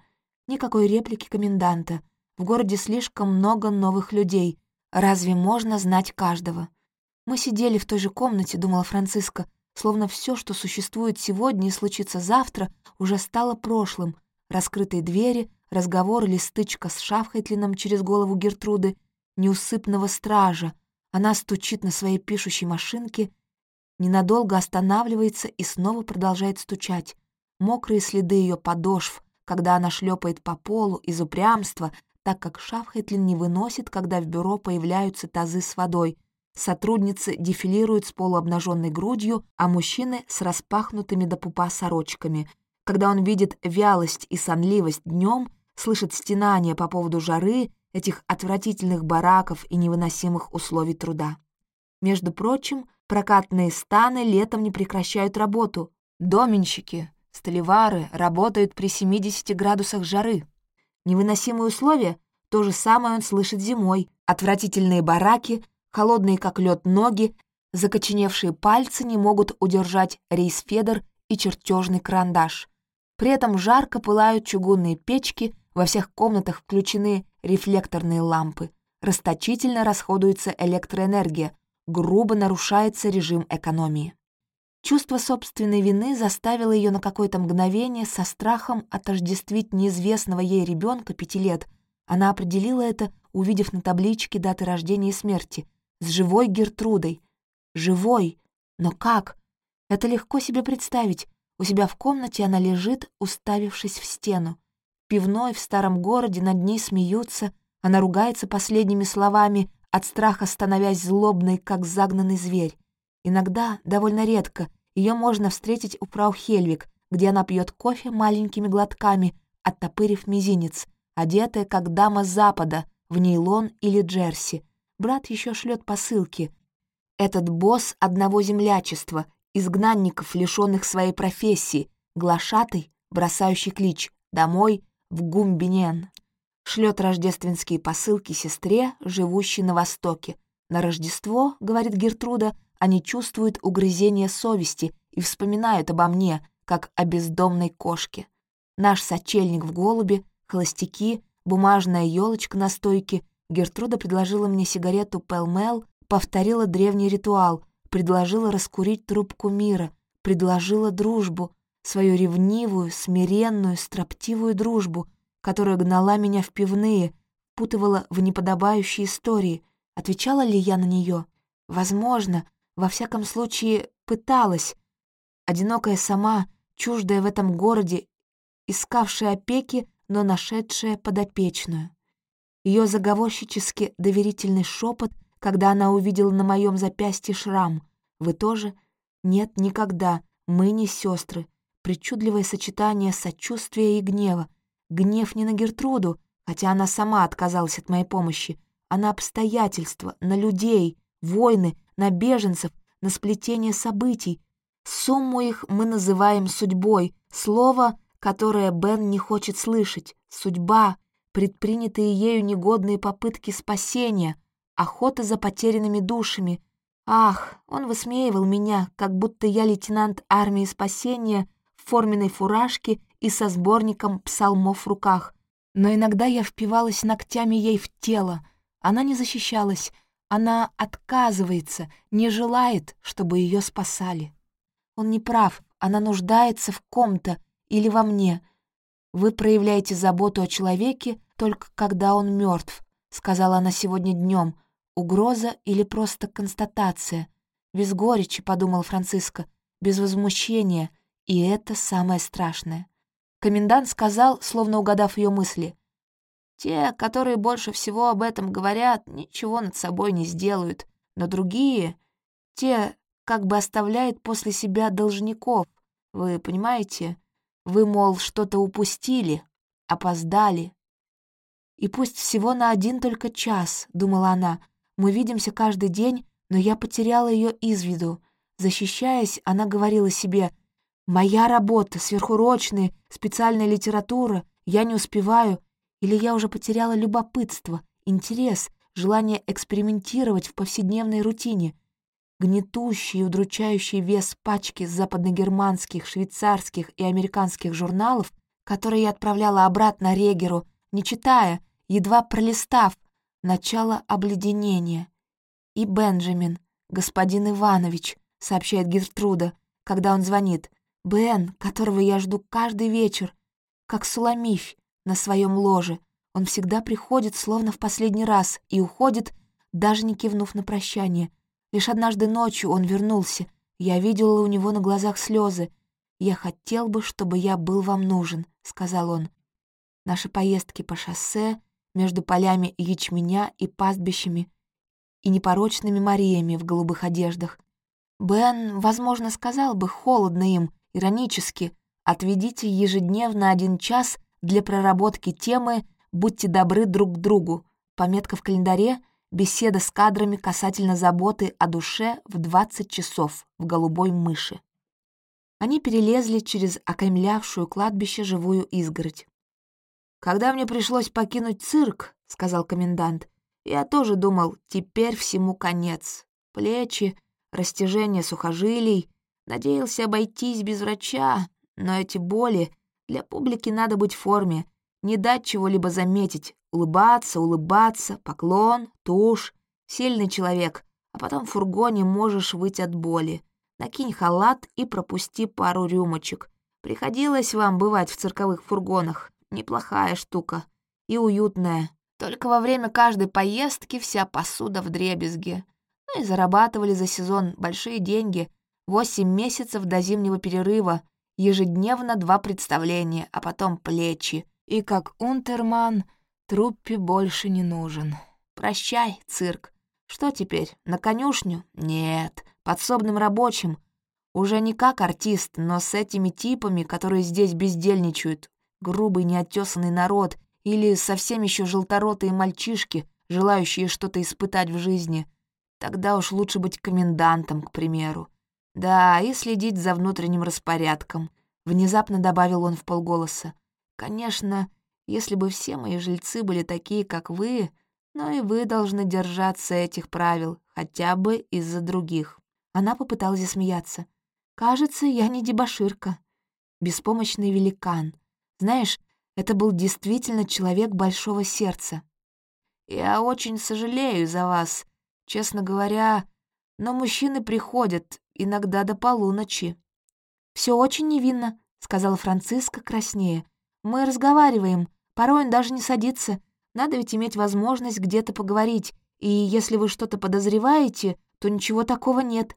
Никакой реплики коменданта. В городе слишком много новых людей. Разве можно знать каждого? Мы сидели в той же комнате, думала Франциска, словно все, что существует сегодня и случится завтра, уже стало прошлым. Раскрытые двери, разговор или стычка с Шафхайтлином через голову Гертруды, неусыпного стража. Она стучит на своей пишущей машинке, ненадолго останавливается и снова продолжает стучать. Мокрые следы ее подошв, когда она шлепает по полу из упрямства, так как Шафхайтлин не выносит, когда в бюро появляются тазы с водой — Сотрудницы дефилируют с полуобнаженной грудью, а мужчины с распахнутыми до пупа сорочками. Когда он видит вялость и сонливость днем, слышит стенания по поводу жары, этих отвратительных бараков и невыносимых условий труда. Между прочим, прокатные станы летом не прекращают работу. Доменщики, столевары работают при 70 градусах жары. Невыносимые условия — то же самое он слышит зимой. Отвратительные бараки Холодные, как лед, ноги, закоченевшие пальцы не могут удержать рейсфедер и чертежный карандаш. При этом жарко пылают чугунные печки, во всех комнатах включены рефлекторные лампы. Расточительно расходуется электроэнергия, грубо нарушается режим экономии. Чувство собственной вины заставило ее на какое-то мгновение со страхом отождествить неизвестного ей ребенка пяти лет. Она определила это, увидев на табличке даты рождения и смерти с живой Гертрудой. Живой. Но как? Это легко себе представить. У себя в комнате она лежит, уставившись в стену. Пивной в старом городе над ней смеются, она ругается последними словами, от страха становясь злобной, как загнанный зверь. Иногда, довольно редко, ее можно встретить у фрау Хельвик, где она пьет кофе маленькими глотками, оттопырив мизинец, одетая как дама Запада, в нейлон или джерси, брат еще шлет посылки. Этот босс одного землячества, изгнанников, лишенных своей профессии, глашатый, бросающий клич «домой» в Гумбинен. Шлет рождественские посылки сестре, живущей на Востоке. На Рождество, говорит Гертруда, они чувствуют угрызение совести и вспоминают обо мне, как о бездомной кошке. Наш сочельник в голубе, холостяки, бумажная елочка на стойке Гертруда предложила мне сигарету Пелмел, повторила древний ритуал, предложила раскурить трубку мира, предложила дружбу, свою ревнивую, смиренную, строптивую дружбу, которая гнала меня в пивные, путывала в неподобающие истории. Отвечала ли я на нее? Возможно, во всяком случае, пыталась. Одинокая сама, чуждая в этом городе, искавшая опеки, но нашедшая подопечную. Ее заговорщически доверительный шепот, когда она увидела на моем запястье шрам. «Вы тоже?» «Нет, никогда. Мы не сестры. Причудливое сочетание сочувствия и гнева. Гнев не на Гертруду, хотя она сама отказалась от моей помощи, а на обстоятельства, на людей, войны, на беженцев, на сплетение событий. Сумму их мы называем судьбой, слово, которое Бен не хочет слышать. Судьба, предпринятые ею негодные попытки спасения, охота за потерянными душами. Ах, он высмеивал меня, как будто я лейтенант армии спасения в форменной фуражке и со сборником псалмов в руках. Но иногда я впивалась ногтями ей в тело. Она не защищалась, она отказывается, не желает, чтобы ее спасали. Он не прав, она нуждается в ком-то или во мне — «Вы проявляете заботу о человеке только когда он мертв», сказала она сегодня днем. «Угроза или просто констатация?» «Без горечи», — подумал Франциско, «без возмущения, и это самое страшное». Комендант сказал, словно угадав ее мысли, «Те, которые больше всего об этом говорят, ничего над собой не сделают, но другие, те, как бы оставляют после себя должников, вы понимаете?» Вы, мол, что-то упустили, опоздали. И пусть всего на один только час, думала она, мы видимся каждый день, но я потеряла ее из виду. Защищаясь, она говорила себе, «Моя работа, сверхурочные, специальная литература, я не успеваю, или я уже потеряла любопытство, интерес, желание экспериментировать в повседневной рутине. Гнетущий и удручающий вес пачки западногерманских, швейцарских и американских журналов которое я отправляла обратно Регеру, не читая, едва пролистав, начало обледенения. И Бенджамин, господин Иванович, сообщает Гертруда, когда он звонит. Бен, которого я жду каждый вечер, как Суламифь на своем ложе. Он всегда приходит, словно в последний раз, и уходит, даже не кивнув на прощание. Лишь однажды ночью он вернулся. Я видела у него на глазах слезы. «Я хотел бы, чтобы я был вам нужен», — сказал он. Наши поездки по шоссе, между полями ячменя и пастбищами, и непорочными Мариями в голубых одеждах. Бен, возможно, сказал бы холодно им, иронически, «Отведите ежедневно один час для проработки темы «Будьте добры друг к другу». Пометка в календаре «Беседа с кадрами касательно заботы о душе в 20 часов» в голубой мыши. Они перелезли через окаймлявшую кладбище живую изгородь. «Когда мне пришлось покинуть цирк», — сказал комендант, «я тоже думал, теперь всему конец. Плечи, растяжение сухожилий. Надеялся обойтись без врача, но эти боли... Для публики надо быть в форме, не дать чего-либо заметить, улыбаться, улыбаться, поклон, тушь. Сильный человек, а потом в фургоне можешь выйти от боли. Накинь халат и пропусти пару рюмочек. Приходилось вам бывать в цирковых фургонах. Неплохая штука. И уютная. Только во время каждой поездки вся посуда в дребезге. Ну и зарабатывали за сезон большие деньги. Восемь месяцев до зимнего перерыва. Ежедневно два представления, а потом плечи. И как унтерман труппе больше не нужен. Прощай, цирк. Что теперь, на конюшню? Нет, подсобным рабочим. Уже не как артист, но с этими типами, которые здесь бездельничают, грубый неотесанный народ или совсем еще желторотые мальчишки, желающие что-то испытать в жизни. Тогда уж лучше быть комендантом, к примеру. Да, и следить за внутренним распорядком. Внезапно добавил он в полголоса. Конечно, если бы все мои жильцы были такие, как вы, но и вы должны держаться этих правил, хотя бы из-за других. Она попыталась засмеяться. «Кажется, я не дебоширка. Беспомощный великан. Знаешь, это был действительно человек большого сердца. Я очень сожалею за вас, честно говоря, но мужчины приходят иногда до полуночи. Все очень невинно», — сказала Франциска краснее. «Мы разговариваем, порой он даже не садится. Надо ведь иметь возможность где-то поговорить, и если вы что-то подозреваете, то ничего такого нет».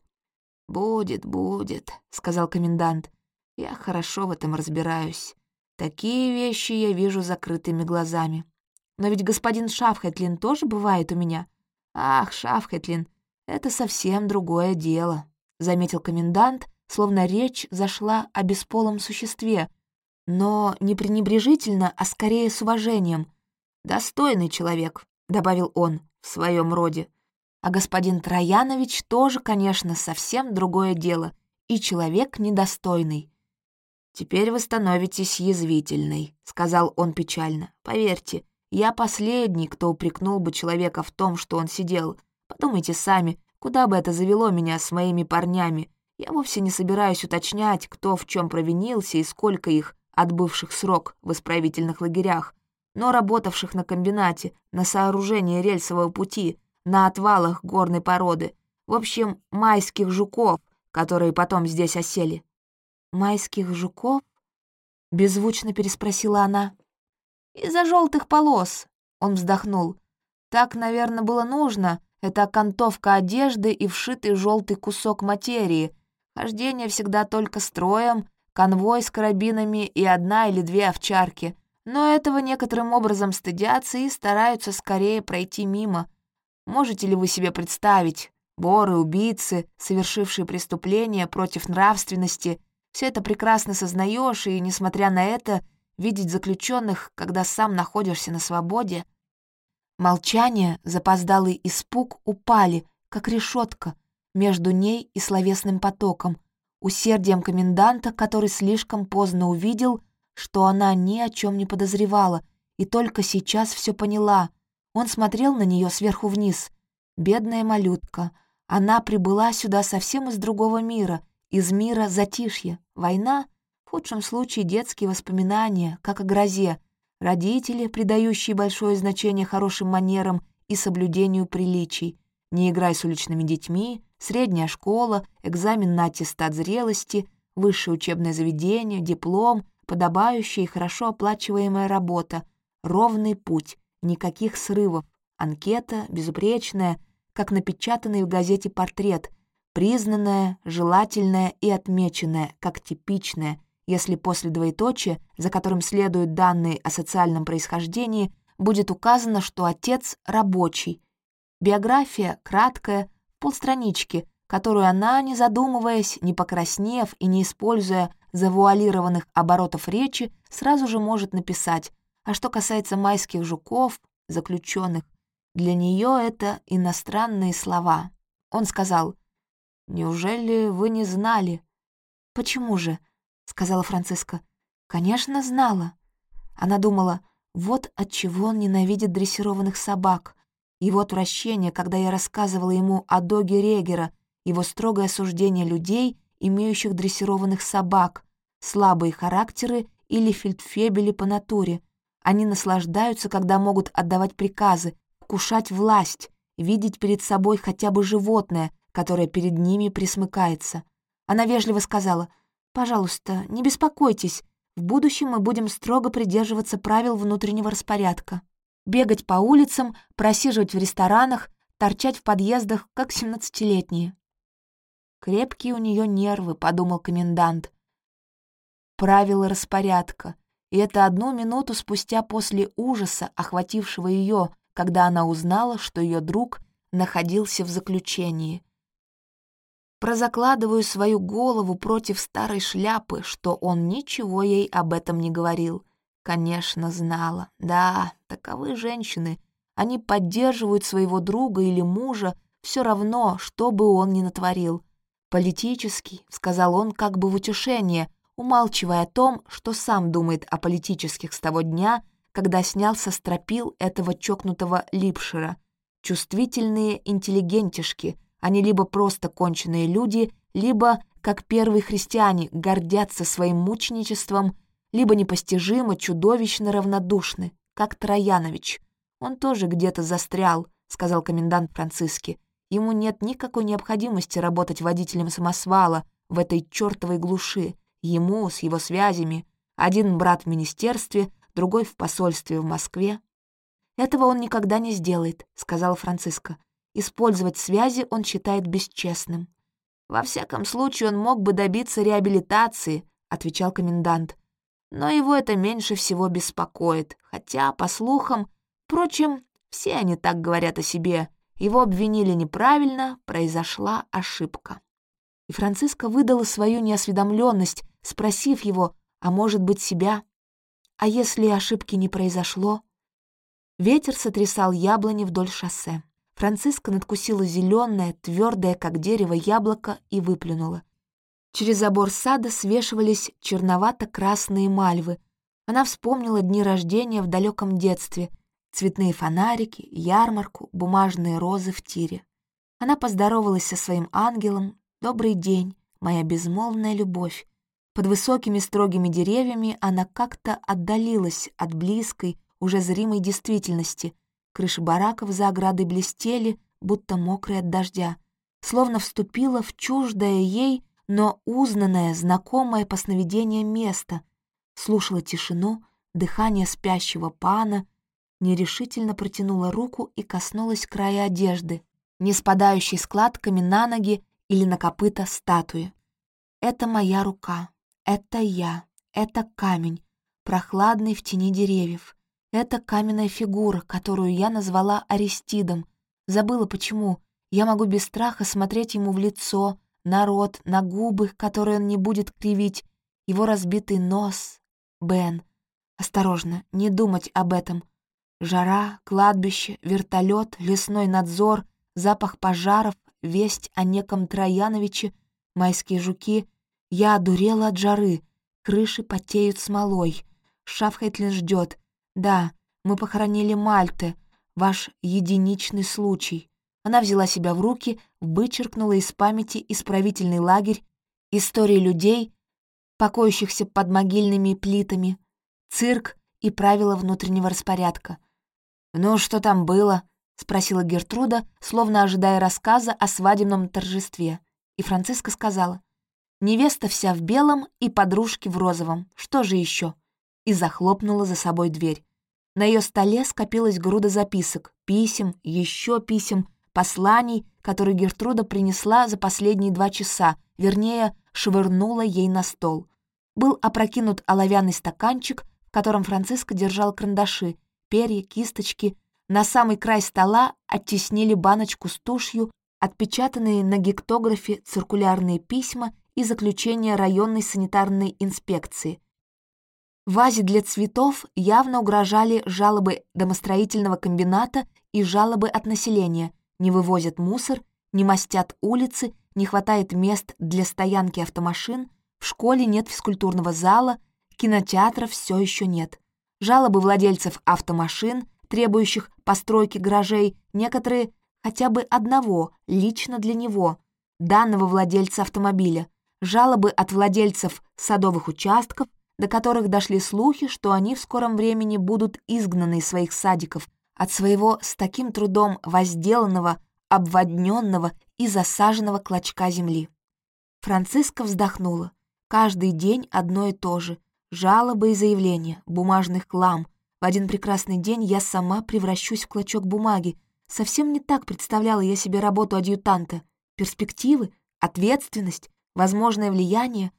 «Будет, будет», — сказал комендант. «Я хорошо в этом разбираюсь. Такие вещи я вижу закрытыми глазами. Но ведь господин Шафхетлин тоже бывает у меня. Ах, Шафхетлин, это совсем другое дело, заметил комендант, словно речь зашла о бесполом существе, но не пренебрежительно, а скорее с уважением. «Достойный человек», — добавил он в своем роде. А господин Троянович тоже, конечно, совсем другое дело, и человек недостойный. «Теперь вы становитесь язвительной», — сказал он печально. «Поверьте, я последний, кто упрекнул бы человека в том, что он сидел. Подумайте сами, куда бы это завело меня с моими парнями. Я вовсе не собираюсь уточнять, кто в чем провинился и сколько их, отбывших срок в исправительных лагерях, но работавших на комбинате, на сооружении рельсового пути, на отвалах горной породы, в общем, майских жуков, которые потом здесь осели майских жуков?» — беззвучно переспросила она. «Из-за желтых полос», — он вздохнул. «Так, наверное, было нужно. Это окантовка одежды и вшитый желтый кусок материи. Хождение всегда только строем, конвой с карабинами и одна или две овчарки. Но этого некоторым образом стыдятся и стараются скорее пройти мимо. Можете ли вы себе представить, боры-убийцы, совершившие преступления против нравственности — все это прекрасно сознаешь, и, несмотря на это, видеть заключенных, когда сам находишься на свободе. Молчание, запоздалый испуг упали, как решетка, между ней и словесным потоком, усердием коменданта, который слишком поздно увидел, что она ни о чем не подозревала, и только сейчас все поняла. Он смотрел на нее сверху вниз. Бедная малютка. Она прибыла сюда совсем из другого мира — из мира затишья. Война? худшем случае детские воспоминания, как о грозе, родители, придающие большое значение хорошим манерам и соблюдению приличий, не играй с уличными детьми, средняя школа, экзамен на аттестат зрелости, высшее учебное заведение, диплом, подобающая и хорошо оплачиваемая работа, ровный путь, никаких срывов, анкета безупречная, как напечатанный в газете портрет, признанная, желательная и отмеченная, как типичная, если после двоеточия, за которым следуют данные о социальном происхождении, будет указано, что отец рабочий. Биография краткая, полстранички, которую она, не задумываясь, не покраснев и не используя завуалированных оборотов речи, сразу же может написать. А что касается майских жуков, заключенных, для нее это иностранные слова. Он сказал, «Неужели вы не знали?» «Почему же?» — сказала Франциска. «Конечно, знала». Она думала, вот от чего он ненавидит дрессированных собак. Его отвращение, когда я рассказывала ему о доге Регера, его строгое осуждение людей, имеющих дрессированных собак, слабые характеры или фельдфебели по натуре. Они наслаждаются, когда могут отдавать приказы, вкушать власть, видеть перед собой хотя бы животное, которое перед ними присмыкается. Она вежливо сказала, «Пожалуйста, не беспокойтесь, в будущем мы будем строго придерживаться правил внутреннего распорядка. Бегать по улицам, просиживать в ресторанах, торчать в подъездах, как семнадцатилетние». «Крепкие у нее нервы», — подумал комендант. Правила распорядка. И это одну минуту спустя после ужаса, охватившего ее, когда она узнала, что ее друг находился в заключении. Прозакладываю свою голову против старой шляпы, что он ничего ей об этом не говорил. Конечно, знала. Да, таковы женщины. Они поддерживают своего друга или мужа, все равно, что бы он ни натворил. «Политический», — сказал он как бы в утешение, умалчивая о том, что сам думает о политических с того дня, когда снял со стропил этого чокнутого Липшера. Чувствительные интеллигентишки, они либо просто конченые люди, либо, как первые христиане, гордятся своим мученичеством, либо непостижимо, чудовищно равнодушны, как Троянович. Он тоже где-то застрял, сказал комендант Франциски. Ему нет никакой необходимости работать водителем самосвала в этой чертовой глуши. Ему, с его связями, один брат в министерстве, другой в посольстве в Москве. «Этого он никогда не сделает», — сказала Франциска. «Использовать связи он считает бесчестным». «Во всяком случае, он мог бы добиться реабилитации», — отвечал комендант. «Но его это меньше всего беспокоит, хотя, по слухам, впрочем, все они так говорят о себе. Его обвинили неправильно, произошла ошибка». И Франциска выдала свою неосведомленность, спросив его, а может быть, себя. А если ошибки не произошло? Ветер сотрясал яблони вдоль шоссе. Франциска надкусила зеленое, твердое, как дерево, яблоко и выплюнула. Через забор сада свешивались черновато-красные мальвы. Она вспомнила дни рождения в далеком детстве, цветные фонарики, ярмарку, бумажные розы в тире. Она поздоровалась со своим ангелом. «Добрый день, моя безмолвная любовь. Под высокими строгими деревьями она как-то отдалилась от близкой, уже зримой действительности. Крыши бараков за оградой блестели, будто мокрые от дождя. Словно вступила в чуждое ей, но узнанное, знакомое по сновидениям место. Слушала тишину, дыхание спящего пана, нерешительно протянула руку и коснулась края одежды, не спадающей складками на ноги или на копыта статуи. «Это моя рука», это я, это камень, прохладный в тени деревьев. Это каменная фигура, которую я назвала Аристидом. Забыла почему. Я могу без страха смотреть ему в лицо, на рот, на губы, которые он не будет кривить, его разбитый нос. Бен. Осторожно, не думать об этом. Жара, кладбище, вертолет, лесной надзор, запах пожаров, весть о неком Трояновиче, майские жуки — я одурела от жары. Крыши потеют смолой. Шафхайтлин ждет. Да, мы похоронили Мальты. Ваш единичный случай. Она взяла себя в руки, вычеркнула из памяти исправительный лагерь, истории людей, покоящихся под могильными плитами, цирк и правила внутреннего распорядка. «Ну, что там было?» — спросила Гертруда, словно ожидая рассказа о свадебном торжестве. И Франциска сказала, «Невеста вся в белом и подружки в розовом. Что же еще? И захлопнула за собой дверь. На ее столе скопилась груда записок, писем, еще писем, посланий, которые Гертруда принесла за последние два часа, вернее, швырнула ей на стол. Был опрокинут оловянный стаканчик, в котором Франциска держал карандаши, перья, кисточки. На самый край стола оттеснили баночку с тушью, отпечатанные на гектографе циркулярные письма и заключения районной санитарной инспекции. Вазе для цветов явно угрожали жалобы домостроительного комбината и жалобы от населения. Не вывозят мусор, не мастят улицы, не хватает мест для стоянки автомашин, в школе нет физкультурного зала, кинотеатров все еще нет. Жалобы владельцев автомашин, требующих постройки гаражей, некоторые хотя бы одного, лично для него, данного владельца автомобиля, жалобы от владельцев садовых участков, до которых дошли слухи, что они в скором времени будут изгнаны из своих садиков, от своего с таким трудом возделанного, обводненного и засаженного клочка земли. Франциска вздохнула. Каждый день одно и то же. Жалобы и заявления, бумажный хлам. В один прекрасный день я сама превращусь в клочок бумаги. Совсем не так представляла я себе работу адъютанта. Перспективы, ответственность, возможное влияние.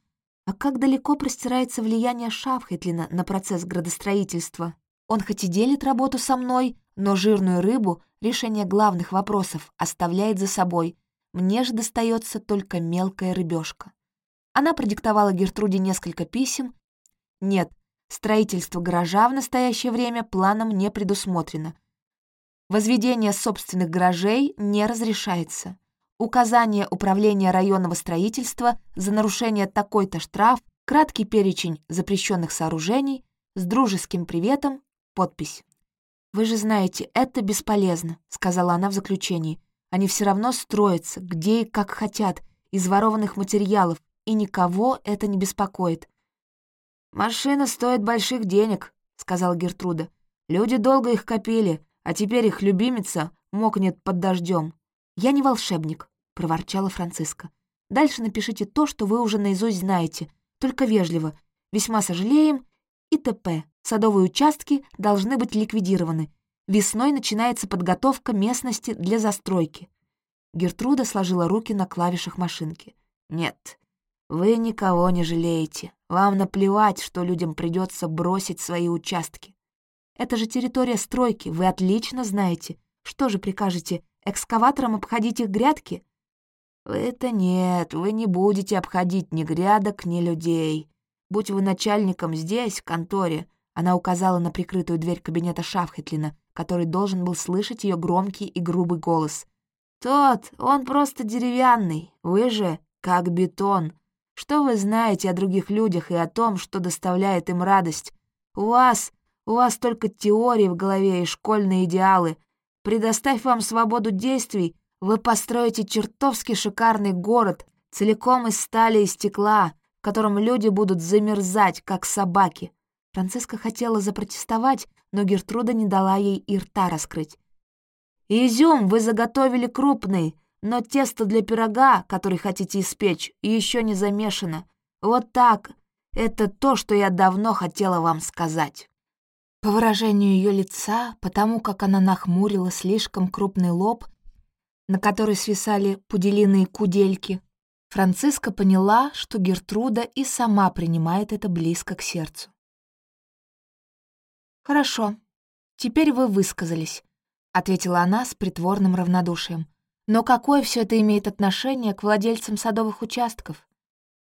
А как далеко простирается влияние Шафхетлина на процесс градостроительства? Он хоть и делит работу со мной, но жирную рыбу, решение главных вопросов, оставляет за собой. Мне же достается только мелкая рыбешка. Она продиктовала Гертруде несколько писем. Нет, строительство гаража в настоящее время планом не предусмотрено. Возведение собственных гаражей не разрешается. Указание управления районного строительства за нарушение такой-то штраф, краткий перечень запрещенных сооружений, с дружеским приветом, подпись. «Вы же знаете, это бесполезно», — сказала она в заключении. «Они все равно строятся, где и как хотят, из ворованных материалов, и никого это не беспокоит. «Машина стоит больших денег», — сказала Гертруда. «Люди долго их копили, а теперь их любимица мокнет под дождем. «Я не волшебник», — проворчала Франциска. «Дальше напишите то, что вы уже наизусть знаете, только вежливо. Весьма сожалеем и т.п. Садовые участки должны быть ликвидированы. Весной начинается подготовка местности для застройки». Гертруда сложила руки на клавишах машинки. «Нет, вы никого не жалеете. Вам наплевать, что людям придется бросить свои участки. Это же территория стройки, вы отлично знаете. Что же прикажете, экскаватором обходить их грядки? Вы-то нет, вы не будете обходить ни грядок, ни людей. Будь вы начальником здесь, в конторе, она указала на прикрытую дверь кабинета Шафхетлина, который должен был слышать ее громкий и грубый голос. «Тот, он просто деревянный, вы же как бетон. Что вы знаете о других людях и о том, что доставляет им радость? У вас, у вас только теории в голове и школьные идеалы. Предоставь вам свободу действий, вы построите чертовски шикарный город, целиком из стали и стекла, в котором люди будут замерзать, как собаки. Франциска хотела запротестовать, но Гертруда не дала ей и рта раскрыть. «Изюм вы заготовили крупный, но тесто для пирога, который хотите испечь, еще не замешано. Вот так. Это то, что я давно хотела вам сказать». По выражению ее лица, потому как она нахмурила слишком крупный лоб, на который свисали пуделиные кудельки, Франциска поняла, что Гертруда и сама принимает это близко к сердцу. «Хорошо, теперь вы высказались», — ответила она с притворным равнодушием. Но какое все это имеет отношение к владельцам садовых участков?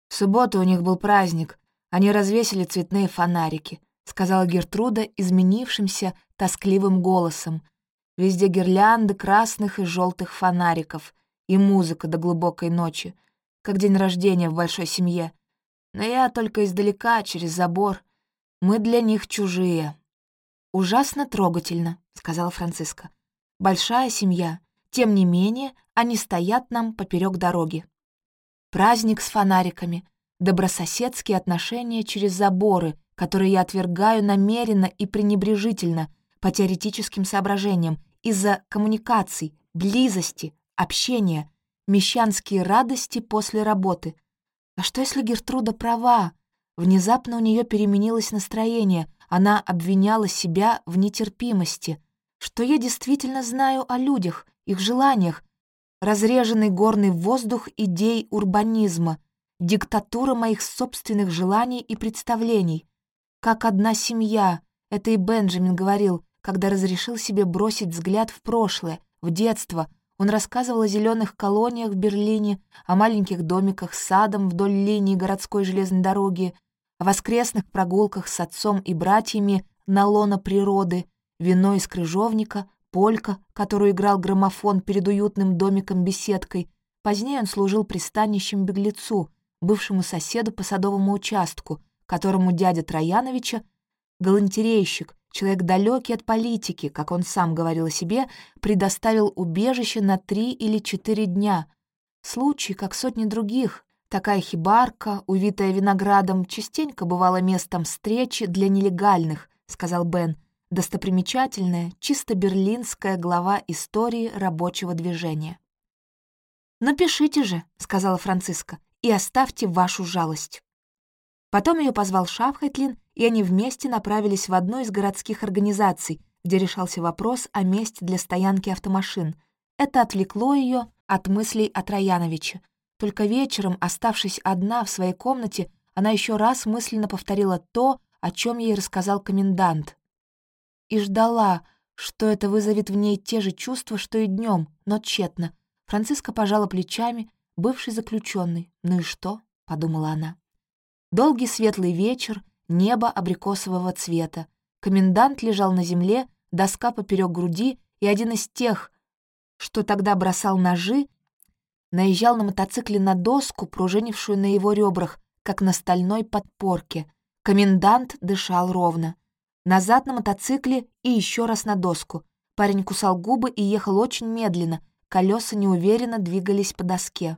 В субботу у них был праздник. Они развесили цветные фонарики, сказала Гертруда изменившимся, тоскливым голосом. Везде гирлянды красных и желтых фонариков и музыка до глубокой ночи, как день рождения в большой семье. Но я только издалека, через забор. Мы для них чужие. «Ужасно трогательно», — сказала Франциска. «Большая семья, тем не менее, они стоят нам поперек дороги. Праздник с фонариками. добрососедские отношения через заборы, которые я отвергаю намеренно и пренебрежительно, по теоретическим соображениям, из-за коммуникаций, близости, общения, мещанские радости после работы. А что, если Гертруда права? Внезапно у нее переменилось настроение, она обвиняла себя в нетерпимости. Что я действительно знаю о людях, их желаниях, разреженный горный воздух идей урбанизма, диктатура моих собственных желаний и представлений. Как одна семья, это и Бенджамин говорил, когда разрешил себе бросить взгляд в прошлое, в детство. Он рассказывал о зеленых колониях в Берлине, о маленьких домиках с садом вдоль линии городской железной дороги, о воскресных прогулках с отцом и братьями на лоно природы, вино из крыжовника, полька, которую играл граммофон перед уютным домиком-беседкой. Позднее он служил пристанищем беглецу, бывшему соседу по садовому участку, которому дядя Трояновича, галантерейщик, человек далекий от политики, как он сам говорил о себе, предоставил убежище на три или четыре дня. Случай, как сотни других, такая хибарка, увитая виноградом, частенько бывала местом встречи для нелегальных, сказал Бен, достопримечательная, чисто берлинская глава истории рабочего движения. «Напишите же», — сказала Франциска, — «и оставьте вашу жалость». Потом ее позвал Шафхайтлин, и они вместе направились в одну из городских организаций, где решался вопрос о месте для стоянки автомашин. Это отвлекло ее от мыслей о Трояновиче. Только вечером, оставшись одна в своей комнате, она еще раз мысленно повторила то, о чем ей рассказал комендант и ждала, что это вызовет в ней те же чувства, что и днем, но тщетно. Франциска пожала плечами, бывший заключенный. «Ну и что?» — подумала она. Долгий светлый вечер, небо абрикосового цвета. Комендант лежал на земле, доска поперек груди, и один из тех, что тогда бросал ножи, наезжал на мотоцикле на доску, пружинившую на его ребрах, как на стальной подпорке. Комендант дышал ровно. Назад на мотоцикле и еще раз на доску. Парень кусал губы и ехал очень медленно, колеса неуверенно двигались по доске.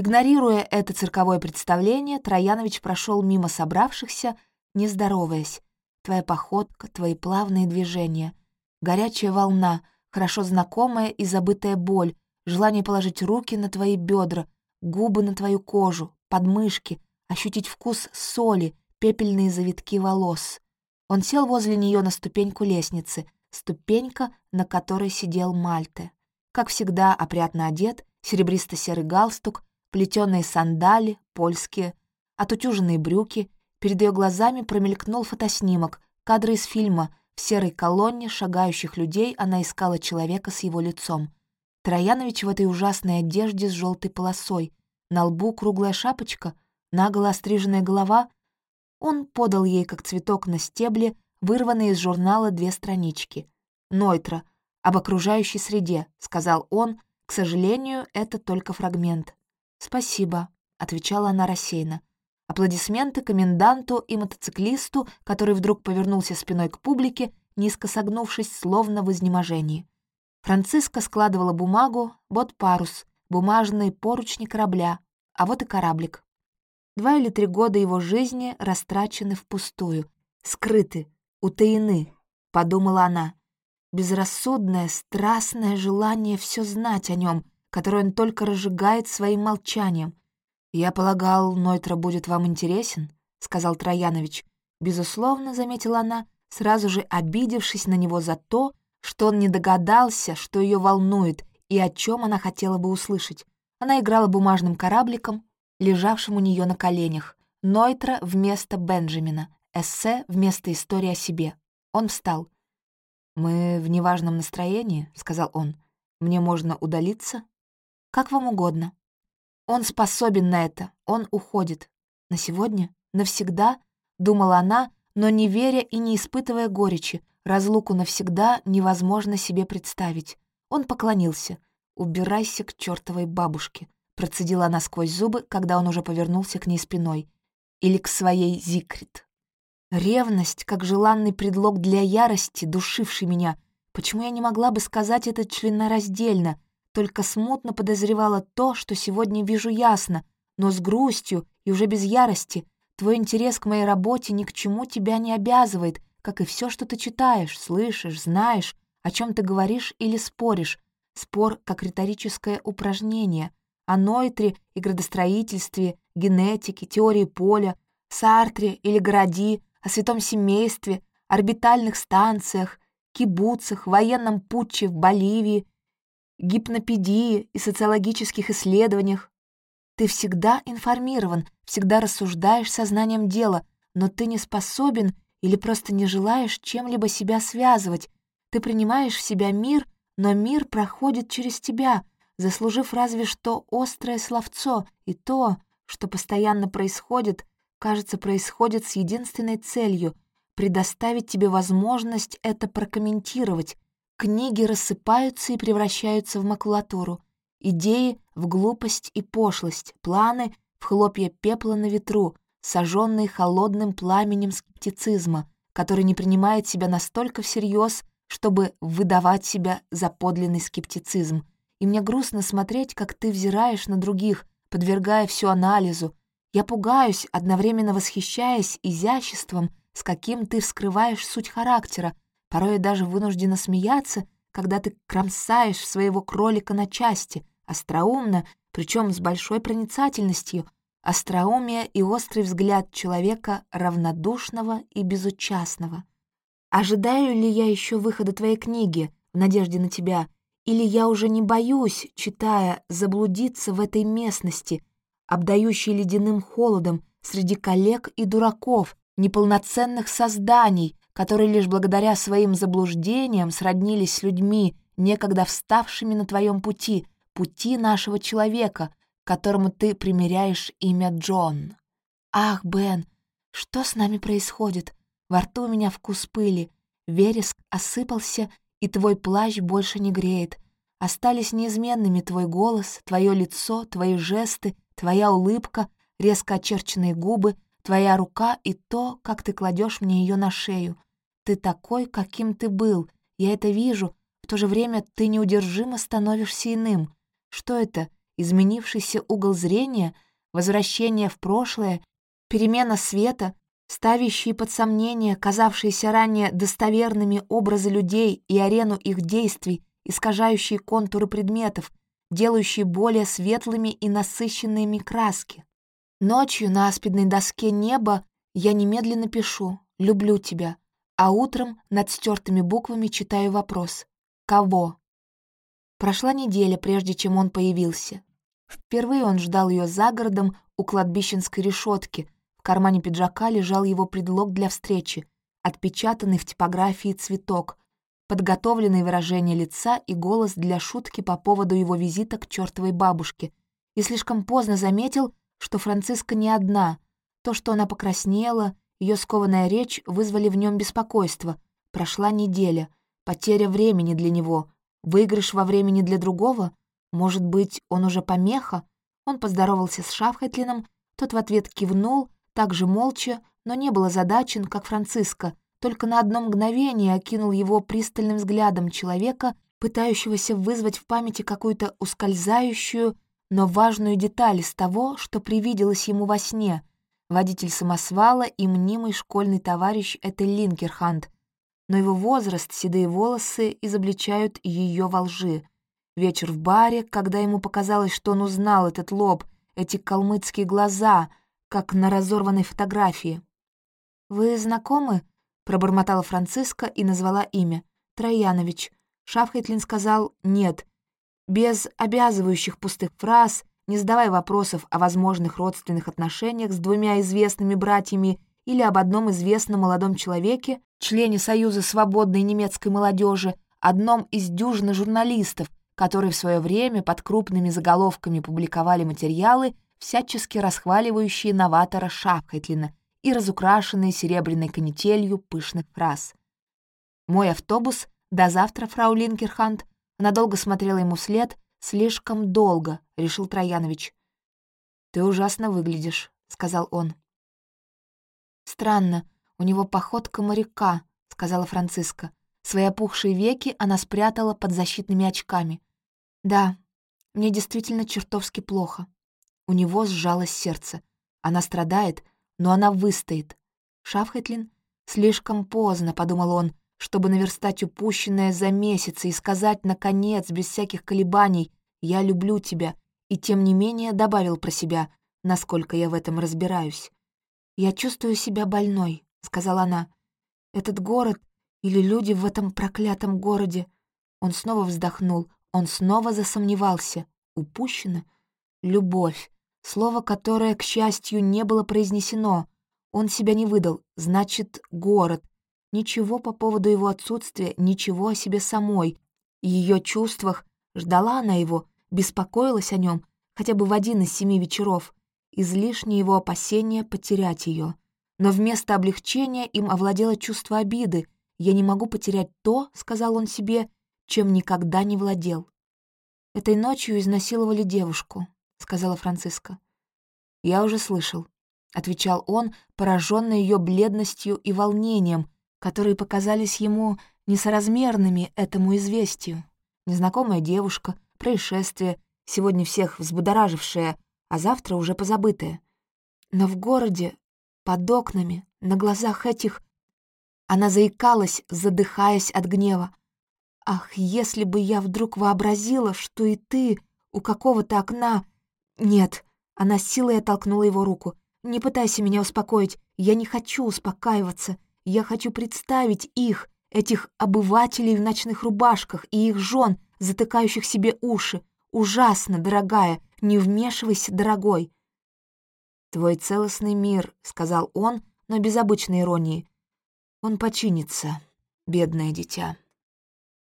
Игнорируя это цирковое представление, Троянович прошел мимо собравшихся, не здороваясь. Твоя походка, твои плавные движения. Горячая волна, хорошо знакомая и забытая боль, желание положить руки на твои бедра, губы на твою кожу, подмышки, ощутить вкус соли, пепельные завитки волос. Он сел возле нее на ступеньку лестницы, ступенька, на которой сидел Мальте. Как всегда, опрятно одет, серебристо-серый галстук, плетеные сандали, польские, отутюженные брюки. Перед ее глазами промелькнул фотоснимок, кадры из фильма. В серой колонне шагающих людей она искала человека с его лицом. Троянович в этой ужасной одежде с желтой полосой. На лбу круглая шапочка, наголо остриженная голова, он подал ей, как цветок на стебле, вырванные из журнала две странички. «Нойтра. Об окружающей среде», — сказал он. «К сожалению, это только фрагмент». «Спасибо», — отвечала она рассеянно. Аплодисменты коменданту и мотоциклисту, который вдруг повернулся спиной к публике, низко согнувшись, словно в изнеможении. Франциска складывала бумагу, вот парус, бумажные поручни корабля, а вот и кораблик. Два или три года его жизни растрачены впустую, скрыты, утаены, — подумала она. Безрассудное, страстное желание все знать о нем, которое он только разжигает своим молчанием. «Я полагал, Нойтра будет вам интересен», — сказал Троянович. «Безусловно», — заметила она, сразу же обидевшись на него за то, что он не догадался, что ее волнует и о чем она хотела бы услышать. Она играла бумажным корабликом, лежавшим у нее на коленях. Нойтра вместо Бенджамина, эссе вместо истории о себе. Он встал. «Мы в неважном настроении», — сказал он. «Мне можно удалиться?» «Как вам угодно». Он способен на это, он уходит. На сегодня? Навсегда? Думала она, но не веря и не испытывая горечи, разлуку навсегда невозможно себе представить. Он поклонился. «Убирайся к чертовой бабушке», Процедила она сквозь зубы, когда он уже повернулся к ней спиной. Или к своей Зикрит. Ревность, как желанный предлог для ярости, душивший меня. Почему я не могла бы сказать это членораздельно? Только смутно подозревала то, что сегодня вижу ясно. но с грустью и уже без ярости. Твой интерес к моей работе ни к чему тебя не обязывает, как и все, что ты читаешь, слышишь, знаешь, о чем ты говоришь или споришь. Спор как риторическое упражнение. О Нойтре и градостроительстве, генетике, теории поля, Сартре или Городи, о святом семействе, орбитальных станциях, кибуцах, военном путче в Боливии, гипнопедии и социологических исследованиях. Ты всегда информирован, всегда рассуждаешь сознанием дела, но ты не способен или просто не желаешь чем-либо себя связывать. Ты принимаешь в себя мир, но мир проходит через тебя, заслужив разве что острое словцо, и то, что постоянно происходит, кажется, происходит с единственной целью — предоставить тебе возможность это прокомментировать. Книги рассыпаются и превращаются в макулатуру. Идеи — в глупость и пошлость, планы — в хлопья пепла на ветру, сожженные холодным пламенем скептицизма, который не принимает себя настолько всерьез, чтобы выдавать себя за подлинный скептицизм. И мне грустно смотреть, как ты взираешь на других, подвергая все анализу. Я пугаюсь, одновременно восхищаясь изяществом, с каким ты вскрываешь суть характера, порой даже вынуждена смеяться, когда ты кромсаешь своего кролика на части, остроумно, причем с большой проницательностью, остроумие и острый взгляд человека равнодушного и безучастного. Ожидаю ли я еще выхода твоей книги в надежде на тебя, или я уже не боюсь, читая, заблудиться в этой местности, обдающей ледяным холодом среди коллег и дураков, неполноценных созданий, которые лишь благодаря своим заблуждениям сроднились с людьми, некогда вставшими на твоем пути, пути нашего человека, которому ты примеряешь имя Джон. Ах, Бен, что с нами происходит? Во рту у меня вкус пыли, вереск осыпался, и твой плащ больше не греет. Остались неизменными твой голос, твое лицо, твои жесты, твоя улыбка, резко очерченные губы — Твоя рука и то, как ты кладешь мне ее на шею. Ты такой, каким ты был. Я это вижу. В то же время ты неудержимо становишься иным. Что это? Изменившийся угол зрения? Возвращение в прошлое? Перемена света? Ставящие под сомнение казавшиеся ранее достоверными образы людей и арену их действий, искажающие контуры предметов, делающие более светлыми и насыщенными краски. Ночью на аспидной доске неба я немедленно пишу «люблю тебя», а утром над стертыми буквами читаю вопрос «Кого?». Прошла неделя, прежде чем он появился. Впервые он ждал ее за городом у кладбищенской решетки. В кармане пиджака лежал его предлог для встречи, отпечатанный в типографии цветок, подготовленные выражение лица и голос для шутки по поводу его визита к чертовой бабушке. И слишком поздно заметил, что Франциска не одна. То, что она покраснела, ее скованная речь вызвали в нем беспокойство. Прошла неделя, потеря времени для него, выигрыш во времени для другого. Может быть, он уже помеха? Он поздоровался с Шафхетлином, тот в ответ кивнул, также молча, но не был озадачен, как Франциска, только на одно мгновение окинул его пристальным взглядом человека, пытающегося вызвать в памяти какую-то ускользающую, но важную деталь из того, что привиделось ему во сне. Водитель самосвала и мнимый школьный товарищ — это Линкерханд. Но его возраст, седые волосы изобличают ее во лжи. Вечер в баре, когда ему показалось, что он узнал этот лоб, эти калмыцкие глаза, как на разорванной фотографии. «Вы знакомы?» — пробормотала Франциска и назвала имя. «Троянович». Шафхайтлин сказал «нет», без обязывающих пустых фраз, не задавая вопросов о возможных родственных отношениях с двумя известными братьями или об одном известном молодом человеке, члене Союза свободной немецкой молодежи, одном из дюжины журналистов, которые в свое время под крупными заголовками публиковали материалы, всячески расхваливающие новатора Шапхайтлина и разукрашенные серебряной канителью пышных фраз. «Мой автобус. До завтра, фрау Линкерхант. Она долго смотрела ему вслед, слишком долго, решил Троянович. «Ты ужасно выглядишь», — сказал он. «Странно, у него походка моряка», — сказала Франциска. Свои опухшие веки она спрятала под защитными очками. «Да, мне действительно чертовски плохо». У него сжалось сердце. Она страдает, но она выстоит. Шафхетлин? Слишком поздно, подумал он, чтобы наверстать упущенное за месяцы и сказать, наконец, без всяких колебаний, «Я люблю тебя», и тем не менее добавил про себя, насколько я в этом разбираюсь. «Я чувствую себя больной», — сказала она. «Этот город или люди в этом проклятом городе...» Он снова вздохнул, он снова засомневался. Упущено? Любовь. Слово, которое, к счастью, не было произнесено. Он себя не выдал. Значит, город. Ничего по поводу его отсутствия, ничего о себе самой. Ее чувствах ждала она его, беспокоилась о нем, хотя бы в один из семи вечеров. Излишнее его опасение потерять ее. Но вместо облегчения им овладело чувство обиды. «Я не могу потерять то», — сказал он себе, — «чем никогда не владел». «Этой ночью изнасиловали девушку», — сказала Франциска. «Я уже слышал», — отвечал он, пораженный ее бледностью и волнением, которые показались ему несоразмерными этому известию. Незнакомая девушка, происшествие, сегодня всех взбудоражившее, а завтра уже позабытое. Но в городе, под окнами, на глазах этих... Она заикалась, задыхаясь от гнева. «Ах, если бы я вдруг вообразила, что и ты у какого-то окна...» «Нет», — она силой оттолкнула его руку. «Не пытайся меня успокоить. Я не хочу успокаиваться. Я хочу представить их, этих обывателей в ночных рубашках и их жен, затыкающих себе уши. Ужасно, дорогая, не вмешивайся, дорогой. «Твой целостный мир», — сказал он, но без обычной иронии. «Он починится, бедное дитя».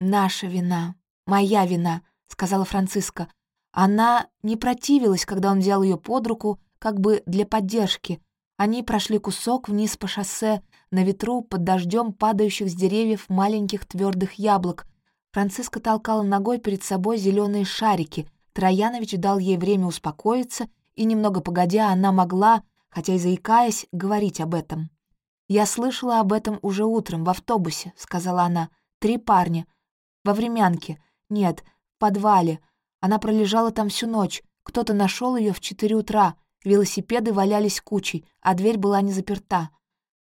«Наша вина, моя вина», — сказала Франциска. Она не противилась, когда он взял ее под руку, как бы для поддержки. Они прошли кусок вниз по шоссе, на ветру, под дождем падающих с деревьев маленьких твердых яблок. Франциска толкала ногой перед собой зеленые шарики. Троянович дал ей время успокоиться, и немного погодя она могла, хотя и заикаясь, говорить об этом. «Я слышала об этом уже утром в автобусе», — сказала она. «Три парня. Во времянке. Нет, в подвале. Она пролежала там всю ночь. Кто-то нашел ее в четыре утра. Велосипеды валялись кучей, а дверь была не заперта.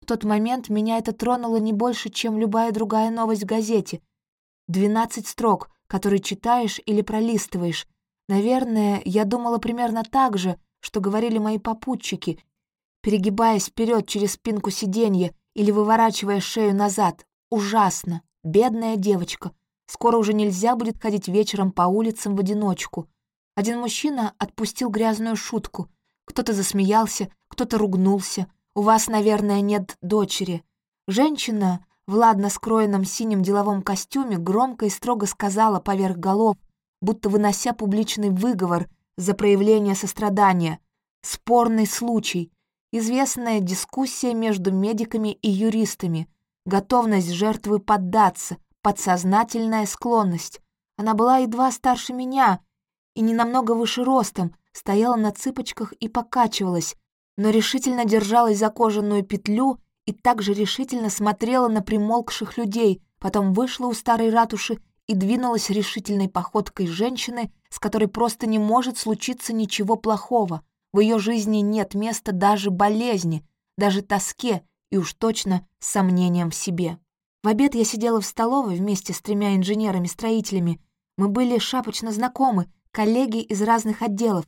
В тот момент меня это тронуло не больше, чем любая другая новость в газете. Двенадцать строк, которые читаешь или пролистываешь. Наверное, я думала примерно так же, что говорили мои попутчики, перегибаясь вперед через спинку сиденья или выворачивая шею назад. Ужасно. Бедная девочка. Скоро уже нельзя будет ходить вечером по улицам в одиночку. Один мужчина отпустил грязную шутку. Кто-то засмеялся, кто-то ругнулся — у вас, наверное, нет дочери. Женщина в ладно скроенном синем деловом костюме громко и строго сказала поверх голов, будто вынося публичный выговор за проявление сострадания. Спорный случай. Известная дискуссия между медиками и юристами. Готовность жертвы поддаться, подсознательная склонность. Она была едва старше меня и не намного выше ростом, стояла на цыпочках и покачивалась, но решительно держалась за кожаную петлю и также решительно смотрела на примолкших людей, потом вышла у старой ратуши и двинулась решительной походкой женщины, с которой просто не может случиться ничего плохого. В ее жизни нет места даже болезни, даже тоске и уж точно сомнениям в себе. В обед я сидела в столовой вместе с тремя инженерами-строителями. Мы были шапочно знакомы, коллеги из разных отделов,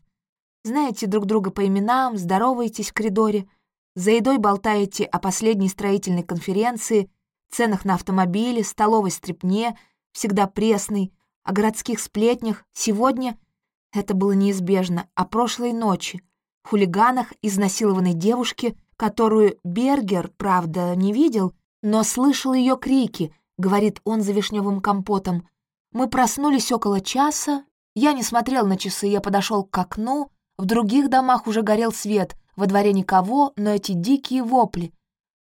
знаете друг друга по именам, здороваетесь в коридоре, за едой болтаете о последней строительной конференции, ценах на автомобили, столовой стрепне, всегда пресной, о городских сплетнях. Сегодня это было неизбежно, о прошлой ночи, хулиганах, изнасилованной девушке, которую Бергер, правда, не видел, но слышал ее крики, говорит он за вишневым компотом. Мы проснулись около часа, я не смотрел на часы, я подошел к окну, в других домах уже горел свет, во дворе никого, но эти дикие вопли.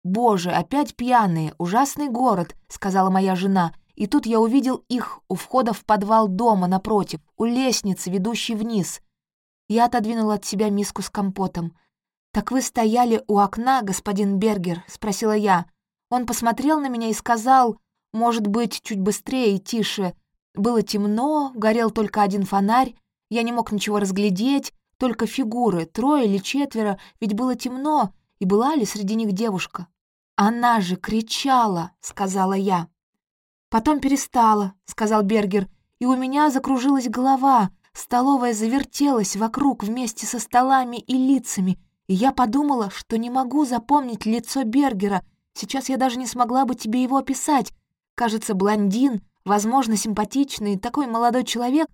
«Боже, опять пьяные, ужасный город», — сказала моя жена, и тут я увидел их у входа в подвал дома напротив, у лестницы, ведущей вниз. Я отодвинула от себя миску с компотом. «Так вы стояли у окна, господин Бергер?» — спросила я. Он посмотрел на меня и сказал, может быть, чуть быстрее и тише. Было темно, горел только один фонарь, я не мог ничего разглядеть, только фигуры, трое или четверо, ведь было темно, и была ли среди них девушка? «Она же кричала!» — сказала я. «Потом перестала», — сказал Бергер, «и у меня закружилась голова, столовая завертелась вокруг вместе со столами и лицами, и я подумала, что не могу запомнить лицо Бергера. Сейчас я даже не смогла бы тебе его описать. Кажется, блондин, возможно, симпатичный, такой молодой человек,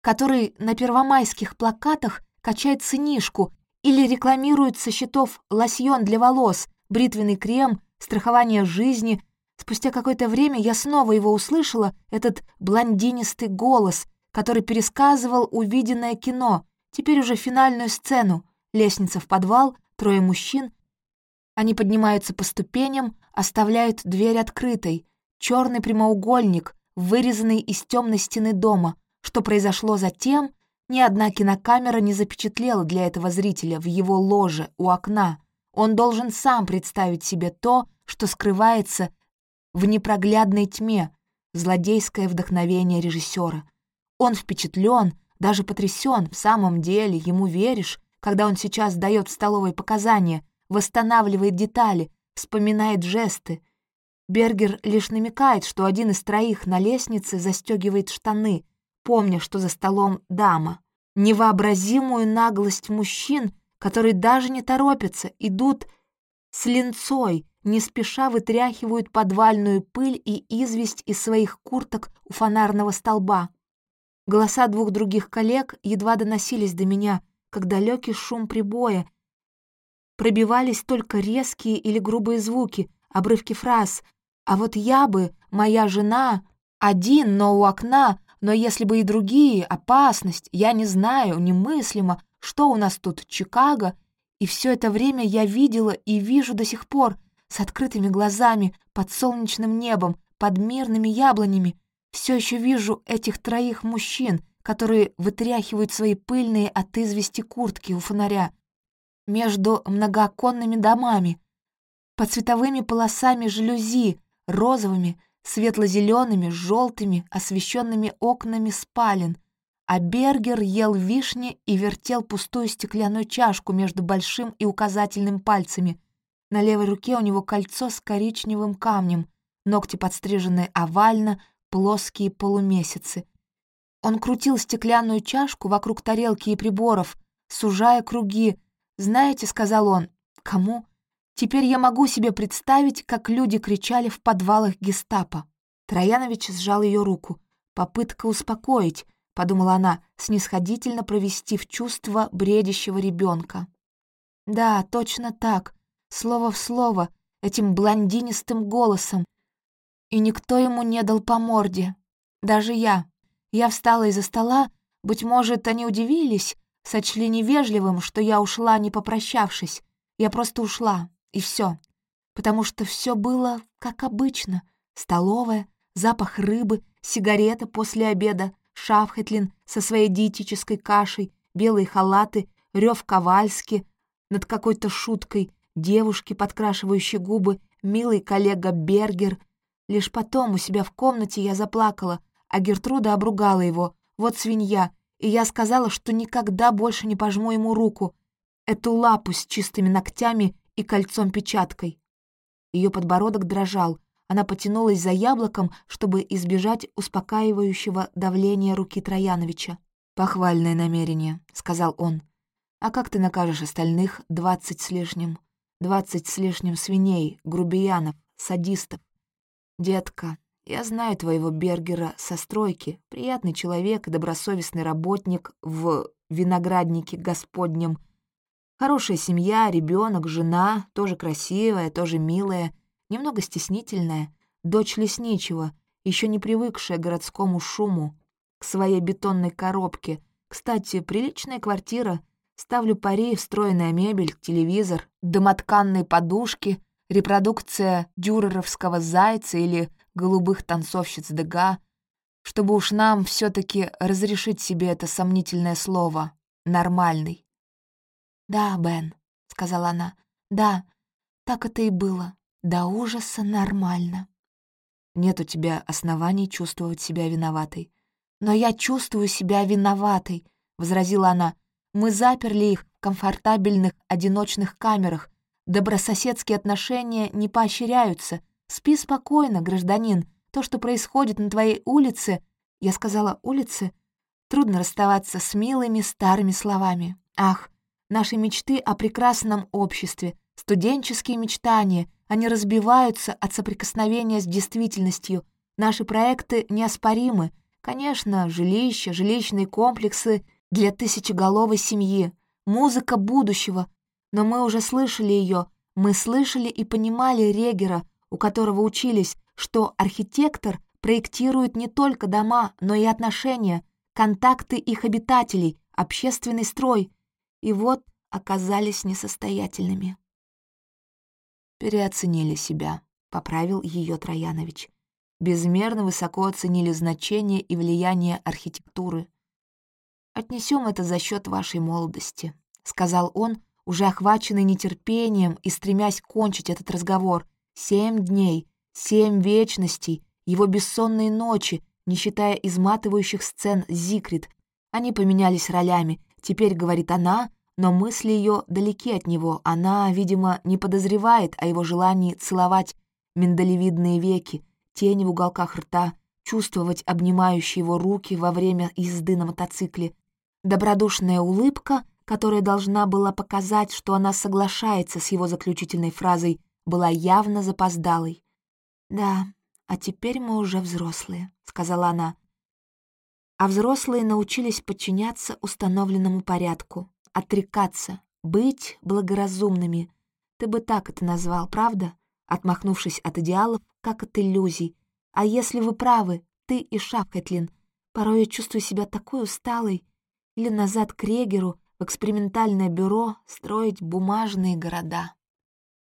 который на первомайских плакатах качает сынишку или рекламирует со счетов лосьон для волос, бритвенный крем, страхование жизни. Спустя какое-то время я снова его услышала, этот блондинистый голос, который пересказывал увиденное кино, теперь уже финальную сцену. Лестница в подвал, трое мужчин. Они поднимаются по ступеням, оставляют дверь открытой. Черный прямоугольник, вырезанный из темной стены дома. Что произошло затем, ни одна кинокамера не запечатлела для этого зрителя в его ложе у окна. Он должен сам представить себе то, что скрывается в непроглядной тьме, злодейское вдохновение режиссера. Он впечатлен, даже потрясен, в самом деле, ему веришь, когда он сейчас дает в столовой показания, восстанавливает детали, вспоминает жесты. Бергер лишь намекает, что один из троих на лестнице застегивает штаны, помня, что за столом дама. Невообразимую наглость мужчин, которые даже не торопятся, идут с линцой, не спеша вытряхивают подвальную пыль и известь из своих курток у фонарного столба. Голоса двух других коллег едва доносились до меня, как далекий шум прибоя. Пробивались только резкие или грубые звуки, обрывки фраз. А вот я бы, моя жена, один, но у окна, но если бы и другие, опасность, я не знаю, немыслимо, что у нас тут, Чикаго, и все это время я видела и вижу до сих пор, с открытыми глазами, под солнечным небом, под мирными яблонями, все еще вижу этих троих мужчин, которые вытряхивают свои пыльные от извести куртки у фонаря, между многооконными домами, под цветовыми полосами жалюзи, розовыми, светло-зелеными, желтыми, освещенными окнами спален, а Бергер ел вишни и вертел пустую стеклянную чашку между большим и указательным пальцами. На левой руке у него кольцо с коричневым камнем, ногти подстрижены овально, плоские полумесяцы. Он крутил стеклянную чашку вокруг тарелки и приборов, сужая круги. «Знаете», — сказал он, — «кому?» «Теперь я могу себе представить, как люди кричали в подвалах гестапо». Троянович сжал ее руку. «Попытка успокоить», — подумала она, снисходительно провести в чувство бредящего ребенка. «Да, точно так, слово в слово, этим блондинистым голосом. И никто ему не дал по морде. Даже я. Я встала из-за стола, быть может, они удивились, сочли невежливым, что я ушла, не попрощавшись. Я просто ушла, и все. Потому что все было как обычно. Столовая, запах рыбы, сигарета после обеда, Шафхетлин со своей диетической кашей, белые халаты, рев Ковальски над какой-то шуткой, девушки, подкрашивающие губы, милый коллега Бергер. Лишь потом у себя в комнате я заплакала — а Гертруда обругала его. Вот свинья. И я сказала, что никогда больше не пожму ему руку. Эту лапу с чистыми ногтями и кольцом-печаткой. Ее подбородок дрожал. Она потянулась за яблоком, чтобы избежать успокаивающего давления руки Трояновича. «Похвальное намерение», — сказал он. «А как ты накажешь остальных двадцать с лишним? Двадцать с лишним свиней, грубиянов, садистов? Детка, я знаю твоего Бергера со стройки. Приятный человек добросовестный работник в винограднике Господнем. Хорошая семья, ребенок, жена, тоже красивая, тоже милая, немного стеснительная, дочь лесничего, еще не привыкшая к городскому шуму, к своей бетонной коробке. Кстати, приличная квартира. Ставлю пари, встроенная мебель, телевизор, домотканные подушки, репродукция дюреровского зайца или голубых танцовщиц Дега, чтобы уж нам все таки разрешить себе это сомнительное слово «нормальный». «Да, Бен», — сказала она, — «да, так это и было. До ужаса нормально». «Нет у тебя оснований чувствовать себя виноватой». «Но я чувствую себя виноватой», — возразила она. Мы заперли их в комфортабельных одиночных камерах. Добрососедские отношения не поощряются. Спи спокойно, гражданин. То, что происходит на твоей улице... Я сказала «улице»? Трудно расставаться с милыми старыми словами. Ах, наши мечты о прекрасном обществе, студенческие мечтания, они разбиваются от соприкосновения с действительностью. Наши проекты неоспоримы. Конечно, жилища, жилищные комплексы для тысячеголовой семьи, музыка будущего. Но мы уже слышали ее, мы слышали и понимали Регера, у которого учились, что архитектор проектирует не только дома, но и отношения, контакты их обитателей, общественный строй. И вот оказались несостоятельными. Переоценили себя, поправил ее Троянович. Безмерно высоко оценили значение и влияние архитектуры. Отнесем это за счет вашей молодости, сказал он, уже охваченный нетерпением и стремясь кончить этот разговор. Семь дней, семь вечностей, его бессонные ночи, не считая изматывающих сцен Зикрит. Они поменялись ролями. Теперь говорит она, но мысли ее далеки от него. Она, видимо, не подозревает о его желании целовать миндалевидные веки, тени в уголках рта, чувствовать обнимающие его руки во время езды на мотоцикле. Добродушная улыбка, которая должна была показать, что она соглашается с его заключительной фразой, была явно запоздалой. «Да, а теперь мы уже взрослые», — сказала она. А взрослые научились подчиняться установленному порядку, отрекаться, быть благоразумными. Ты бы так это назвал, правда? Отмахнувшись от идеалов, как от иллюзий. А если вы правы, ты и Шапкэтлин, порой я чувствую себя такой усталой. Или назад к Регеру, в экспериментальное бюро, строить бумажные города.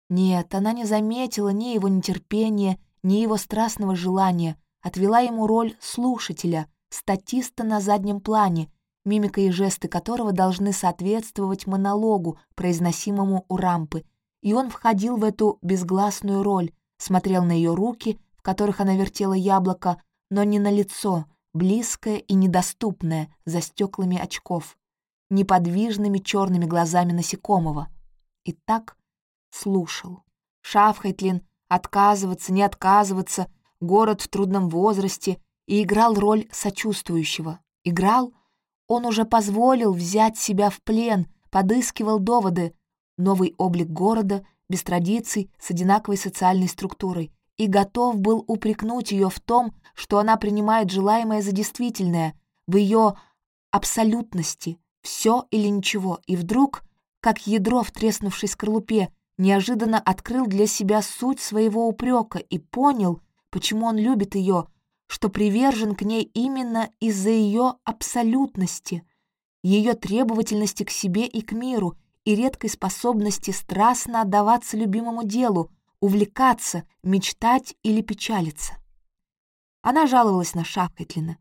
Нет, она не заметила ни его нетерпения, ни его страстного желания, отвела ему роль слушателя, статиста на заднем плане, мимика и жесты которого должны соответствовать монологу, произносимому у рампы, и он входил в эту безгласную роль, смотрел на ее руки, в которых она вертела яблоко, но не на лицо, близкое и недоступное, за стеклами очков, неподвижными черными глазами насекомого. И так слушал. Шафхайтлин отказываться, не отказываться, город в трудном возрасте, и играл роль сочувствующего. Играл? Он уже позволил взять себя в плен, подыскивал доводы. Новый облик города, без традиций, с одинаковой социальной структурой. И готов был упрекнуть ее в том, что она принимает желаемое за действительное, в ее абсолютности, все или ничего. И вдруг, как ядро в треснувшей скорлупе, неожиданно открыл для себя суть своего упрека и понял, почему он любит ее, что привержен к ней именно из-за ее абсолютности, ее требовательности к себе и к миру и редкой способности страстно отдаваться любимому делу, увлекаться, мечтать или печалиться. Она жаловалась на Шапкетлина.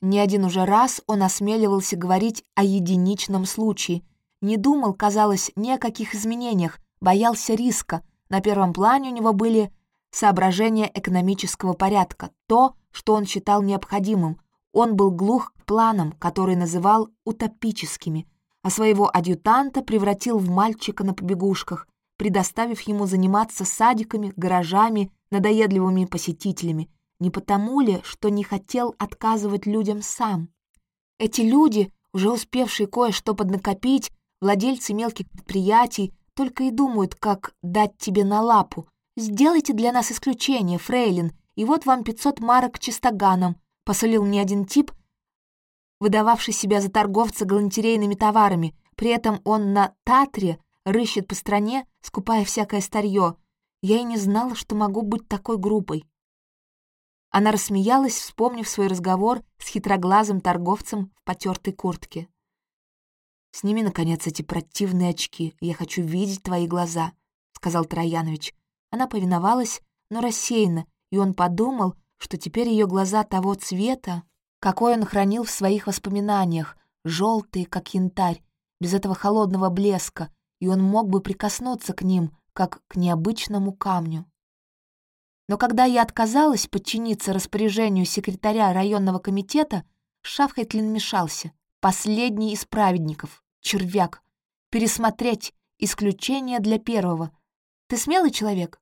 Не один уже раз он осмеливался говорить о единичном случае, не думал, казалось, ни о каких изменениях, боялся риска. На первом плане у него были соображения экономического порядка, то, что он считал необходимым. Он был глух к планам, которые называл утопическими, а своего адъютанта превратил в мальчика на побегушках, предоставив ему заниматься садиками, гаражами, надоедливыми посетителями. Не потому ли, что не хотел отказывать людям сам? Эти люди, уже успевшие кое-что поднакопить, владельцы мелких предприятий, только и думают, как дать тебе на лапу. Сделайте для нас исключение, фрейлин, и вот вам 500 марок чистоганом», — посолил мне один тип, выдававший себя за торговца галантерейными товарами. При этом он на Татре рыщет по стране, скупая всякое старье. Я и не знала, что могу быть такой грубой. Она рассмеялась, вспомнив свой разговор с хитроглазым торговцем в потертой куртке. «Сними, наконец, эти противные очки, я хочу видеть твои глаза», — сказал Троянович. Она повиновалась, но рассеянно, и он подумал, что теперь ее глаза того цвета, какой он хранил в своих воспоминаниях, желтые, как янтарь, без этого холодного блеска, и он мог бы прикоснуться к ним, как к необычному камню. Но когда я отказалась подчиниться распоряжению секретаря районного комитета, Шафхайтлин мешался. Последний из праведников. Червяк. Пересмотреть. Исключение для первого. Ты смелый человек?»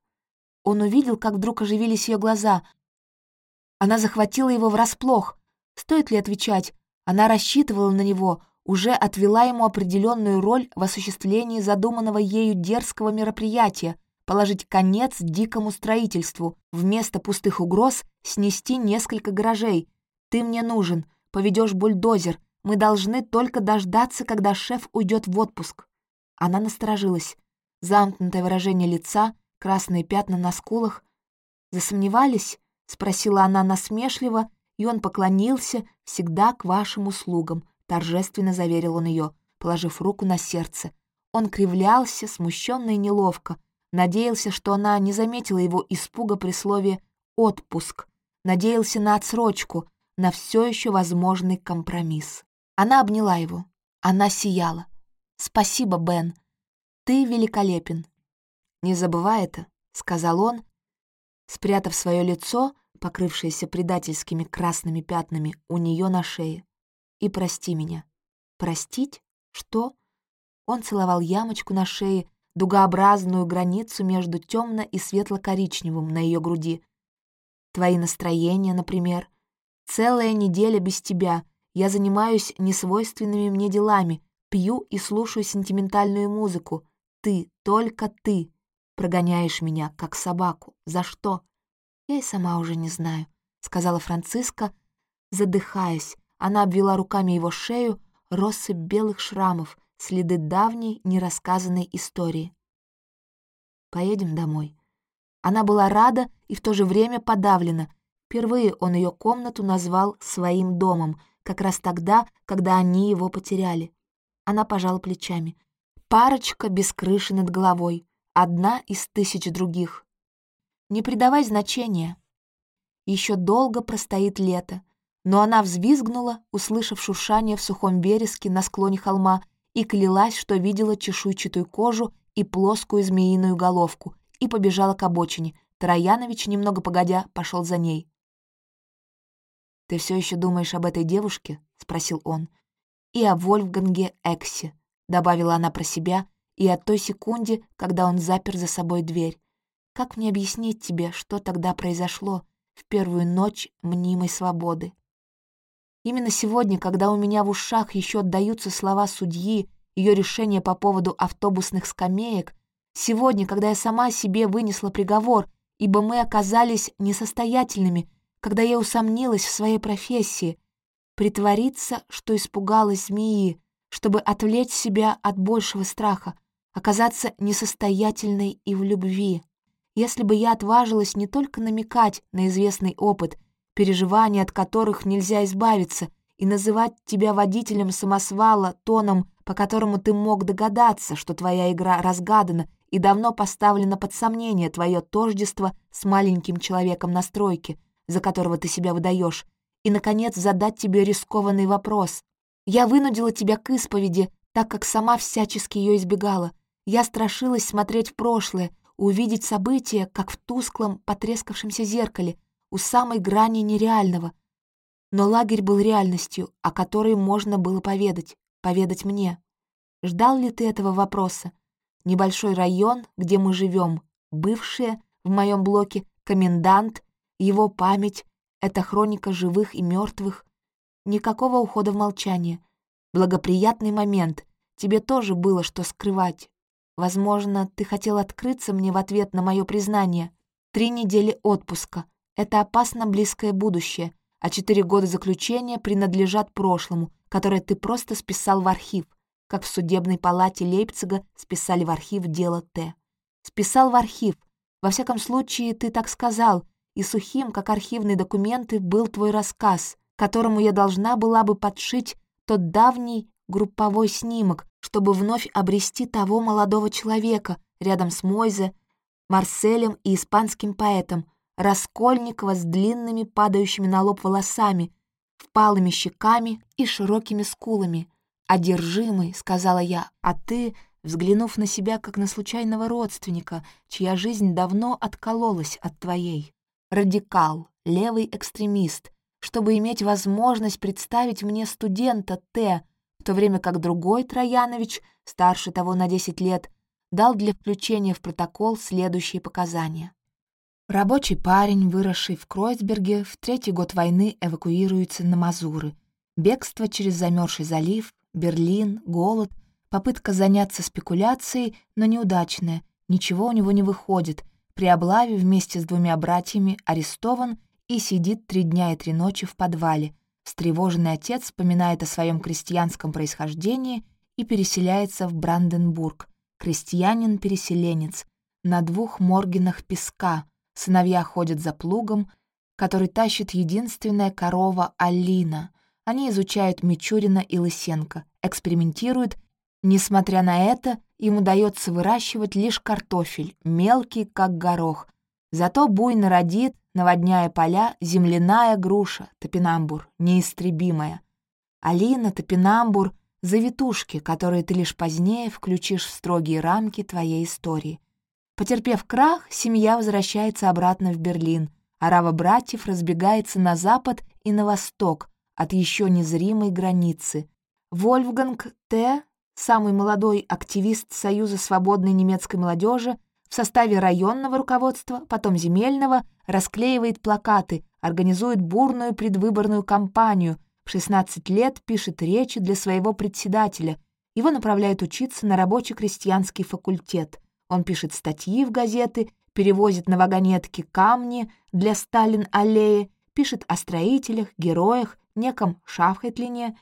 Он увидел, как вдруг оживились ее глаза. Она захватила его врасплох. Стоит ли отвечать? Она рассчитывала на него, уже отвела ему определенную роль в осуществлении задуманного ею дерзкого мероприятия — положить конец дикому строительству, вместо пустых угроз снести несколько гаражей. «Ты мне нужен, поведешь бульдозер, мы должны только дождаться, когда шеф уйдет в отпуск». Она насторожилась. Замкнутое выражение лица, красные пятна на скулах. «Засомневались?» — спросила она насмешливо, и он поклонился всегда к вашим услугам, торжественно заверил он ее, положив руку на сердце. Он кривлялся, смущенно и неловко, надеялся, что она не заметила его испуга при слове «отпуск», надеялся на отсрочку, на все еще возможный компромисс. Она обняла его. Она сияла. «Спасибо, Бен. Ты великолепен». «Не забывай это», — сказал он, спрятав свое лицо, покрывшееся предательскими красными пятнами у нее на шее. «И прости меня». «Простить? Что?» Он целовал ямочку на шее, дугообразную границу между темно и светло-коричневым на ее груди. «Твои настроения, например. Целая неделя без тебя, я занимаюсь несвойственными мне делами, пью и слушаю сентиментальную музыку. Ты, только ты, прогоняешь меня, как собаку. За что? Я и сама уже не знаю, — сказала Франциска, задыхаясь. Она обвела руками его шею, россыпь белых шрамов, следы давней, нерассказанной истории. «Поедем домой». Она была рада и в то же время подавлена. Впервые он ее комнату назвал своим домом, как раз тогда, когда они его потеряли. Она пожала плечами. Парочка без крыши над головой, одна из тысяч других. Не придавай значения. Еще долго простоит лето, но она взвизгнула, услышав шуршание в сухом вереске на склоне холма, и клялась, что видела чешуйчатую кожу и плоскую змеиную головку, и побежала к обочине. Троянович, немного погодя, пошел за ней. «Ты все еще думаешь об этой девушке?» — спросил он. «И о Вольфганге Эксе», — добавила она про себя, и о той секунде, когда он запер за собой дверь. «Как мне объяснить тебе, что тогда произошло в первую ночь мнимой свободы?» Именно сегодня, когда у меня в ушах еще отдаются слова судьи, ее решение по поводу автобусных скамеек, сегодня, когда я сама себе вынесла приговор, ибо мы оказались несостоятельными — когда я усомнилась в своей профессии, притвориться, что испугалась змеи, чтобы отвлечь себя от большего страха, оказаться несостоятельной и в любви. Если бы я отважилась не только намекать на известный опыт, переживания от которых нельзя избавиться, и называть тебя водителем самосвала тоном, по которому ты мог догадаться, что твоя игра разгадана и давно поставлена под сомнение твое тождество с маленьким человеком на стройке — за которого ты себя выдаешь, и, наконец, задать тебе рискованный вопрос. Я вынудила тебя к исповеди, так как сама всячески ее избегала. Я страшилась смотреть в прошлое, увидеть события, как в тусклом, потрескавшемся зеркале, у самой грани нереального. Но лагерь был реальностью, о которой можно было поведать, поведать мне. Ждал ли ты этого вопроса? Небольшой район, где мы живем, бывшие в моем блоке комендант его память — это хроника живых и мертвых. Никакого ухода в молчание. Благоприятный момент. Тебе тоже было что скрывать. Возможно, ты хотел открыться мне в ответ на мое признание. Три недели отпуска. Это опасно близкое будущее, а четыре года заключения принадлежат прошлому, которое ты просто списал в архив, как в судебной палате Лейпцига списали в архив дело Т. Списал в архив. Во всяком случае, ты так сказал, и сухим, как архивные документы, был твой рассказ, которому я должна была бы подшить тот давний групповой снимок, чтобы вновь обрести того молодого человека рядом с Мойзе, Марселем и испанским поэтом, Раскольникова с длинными падающими на лоб волосами, впалыми щеками и широкими скулами. «Одержимый», — сказала я, — «а ты...» взглянув на себя как на случайного родственника, чья жизнь давно откололась от твоей радикал, левый экстремист, чтобы иметь возможность представить мне студента Т, в то время как другой Троянович, старше того на 10 лет, дал для включения в протокол следующие показания. Рабочий парень, выросший в Кройсберге, в третий год войны эвакуируется на Мазуры. Бегство через замерзший залив, Берлин, голод, попытка заняться спекуляцией, но неудачная, ничего у него не выходит. При облаве вместе с двумя братьями арестован и сидит три дня и три ночи в подвале. Встревоженный отец вспоминает о своем крестьянском происхождении и переселяется в Бранденбург. Крестьянин-переселенец. На двух моргинах песка. Сыновья ходят за плугом, который тащит единственная корова Алина. Они изучают Мичурина и Лысенко, экспериментируют. Несмотря на это, им удается выращивать лишь картофель, мелкий, как горох. Зато буйно родит, наводняя поля, земляная груша, топинамбур, неистребимая. Алина, топинамбур — завитушки, которые ты лишь позднее включишь в строгие рамки твоей истории. Потерпев крах, семья возвращается обратно в Берлин, а рава братьев разбегается на запад и на восток от еще незримой границы. Вольфганг Т., самый молодой активист Союза свободной немецкой молодежи, в составе районного руководства, потом земельного, расклеивает плакаты, организует бурную предвыборную кампанию, в 16 лет пишет речи для своего председателя, его направляют учиться на рабоче-крестьянский факультет. Он пишет статьи в газеты, перевозит на вагонетке камни для Сталин-аллеи, пишет о строителях, героях, неком Шафхетлине.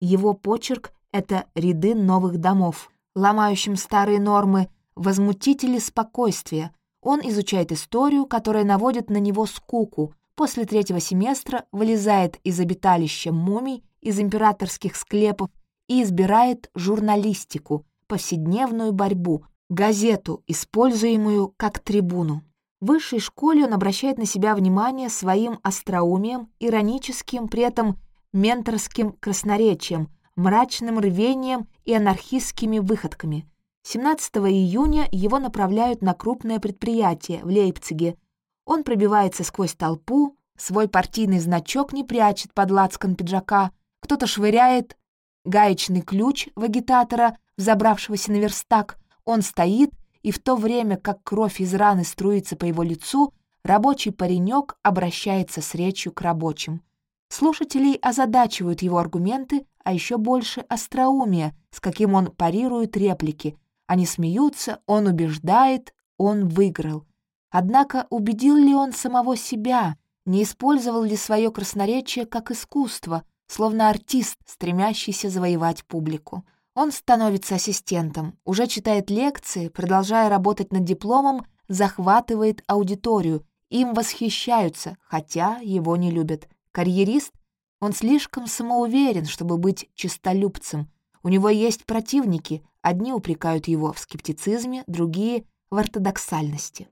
Его почерк — это ряды новых домов, ломающим старые нормы возмутители спокойствия. Он изучает историю, которая наводит на него скуку. После третьего семестра вылезает из обиталища мумий, из императорских склепов и избирает журналистику, повседневную борьбу, газету, используемую как трибуну. В высшей школе он обращает на себя внимание своим остроумием, ироническим, при этом менторским красноречием, мрачным рвением и анархистскими выходками. 17 июня его направляют на крупное предприятие в Лейпциге. Он пробивается сквозь толпу, свой партийный значок не прячет под лацкан пиджака, кто-то швыряет гаечный ключ в агитатора, взобравшегося на верстак. Он стоит, и в то время, как кровь из раны струится по его лицу, рабочий паренек обращается с речью к рабочим. Слушателей озадачивают его аргументы, а еще больше остроумие, с каким он парирует реплики — они смеются, он убеждает, он выиграл. Однако убедил ли он самого себя, не использовал ли свое красноречие как искусство, словно артист, стремящийся завоевать публику? Он становится ассистентом, уже читает лекции, продолжая работать над дипломом, захватывает аудиторию, им восхищаются, хотя его не любят. Карьерист? Он слишком самоуверен, чтобы быть чистолюбцем. У него есть противники, Одни упрекают его в скептицизме, другие — в ортодоксальности.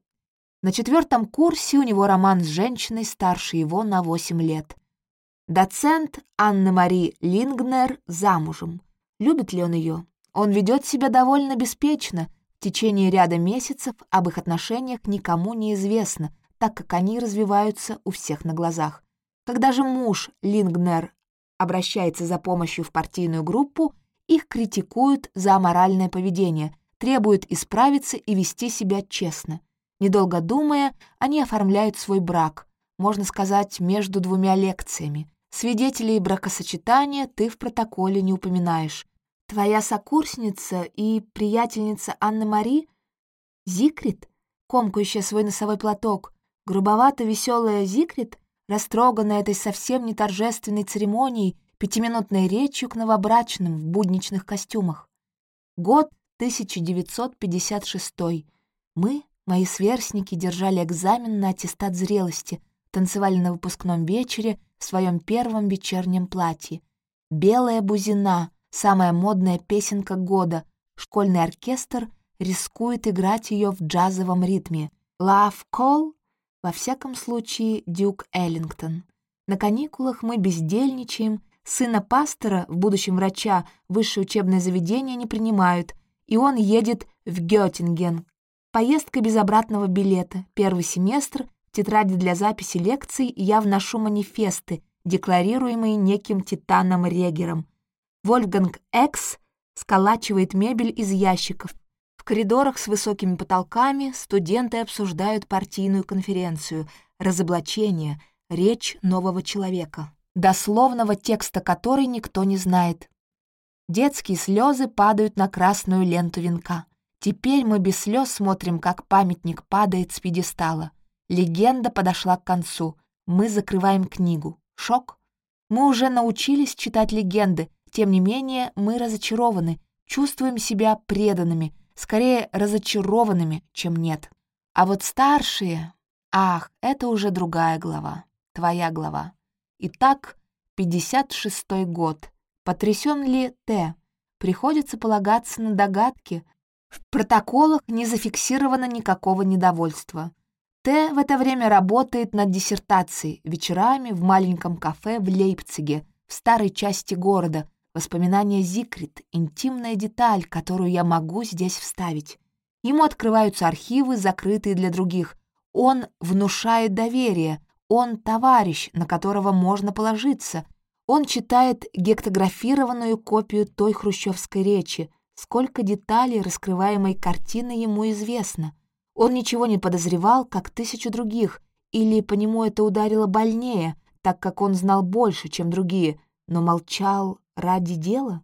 На четвертом курсе у него роман с женщиной старше его на 8 лет. Доцент Анна-Мари Лингнер замужем. Любит ли он ее? Он ведет себя довольно беспечно. В течение ряда месяцев об их отношениях никому не известно, так как они развиваются у всех на глазах. Когда же муж Лингнер обращается за помощью в партийную группу, их критикуют за аморальное поведение, требуют исправиться и вести себя честно. Недолго думая, они оформляют свой брак, можно сказать, между двумя лекциями. Свидетелей бракосочетания ты в протоколе не упоминаешь. Твоя сокурсница и приятельница Анна-Мари? Зикрит, комкающая свой носовой платок, грубовато веселая Зикрит, растроганная этой совсем не торжественной церемонией, пятиминутной речью к новобрачным в будничных костюмах. Год 1956. Мы, мои сверстники, держали экзамен на аттестат зрелости, танцевали на выпускном вечере в своем первом вечернем платье. «Белая бузина» — самая модная песенка года. Школьный оркестр рискует играть ее в джазовом ритме. «Love Call» — во всяком случае Дюк Эллингтон. На каникулах мы бездельничаем — Сына пастора, в будущем врача, высшее учебное заведение не принимают, и он едет в Гётинген. Поездка без обратного билета, первый семестр, тетради для записи лекций я вношу манифесты, декларируемый неким Титаном Регером. Вольфганг Экс сколачивает мебель из ящиков. В коридорах с высокими потолками студенты обсуждают партийную конференцию, разоблачение, речь нового человека, дословного текста которой никто не знает. Детские слезы падают на красную ленту венка. Теперь мы без слез смотрим, как памятник падает с пьедестала. Легенда подошла к концу. Мы закрываем книгу. Шок. Мы уже научились читать легенды, тем не менее мы разочарованы, чувствуем себя преданными, скорее разочарованными, чем нет. А вот старшие... Ах, это уже другая глава, твоя глава. Итак, 56-й год. Потрясен ли Т? Приходится полагаться на догадки. В протоколах не зафиксировано никакого недовольства. Т в это время работает над диссертацией вечерами в маленьком кафе в Лейпциге, в старой части города. Воспоминания Зикрит — интимная деталь, которую я могу здесь вставить. Ему открываются архивы, закрытые для других. Он внушает доверие. Он товарищ, на которого можно положиться. Он читает гектографированную копию той хрущевской речи. Сколько деталей раскрываемой картины ему известно — он ничего не подозревал, как тысячу других, или по нему это ударило больнее, так как он знал больше, чем другие, но молчал ради дела?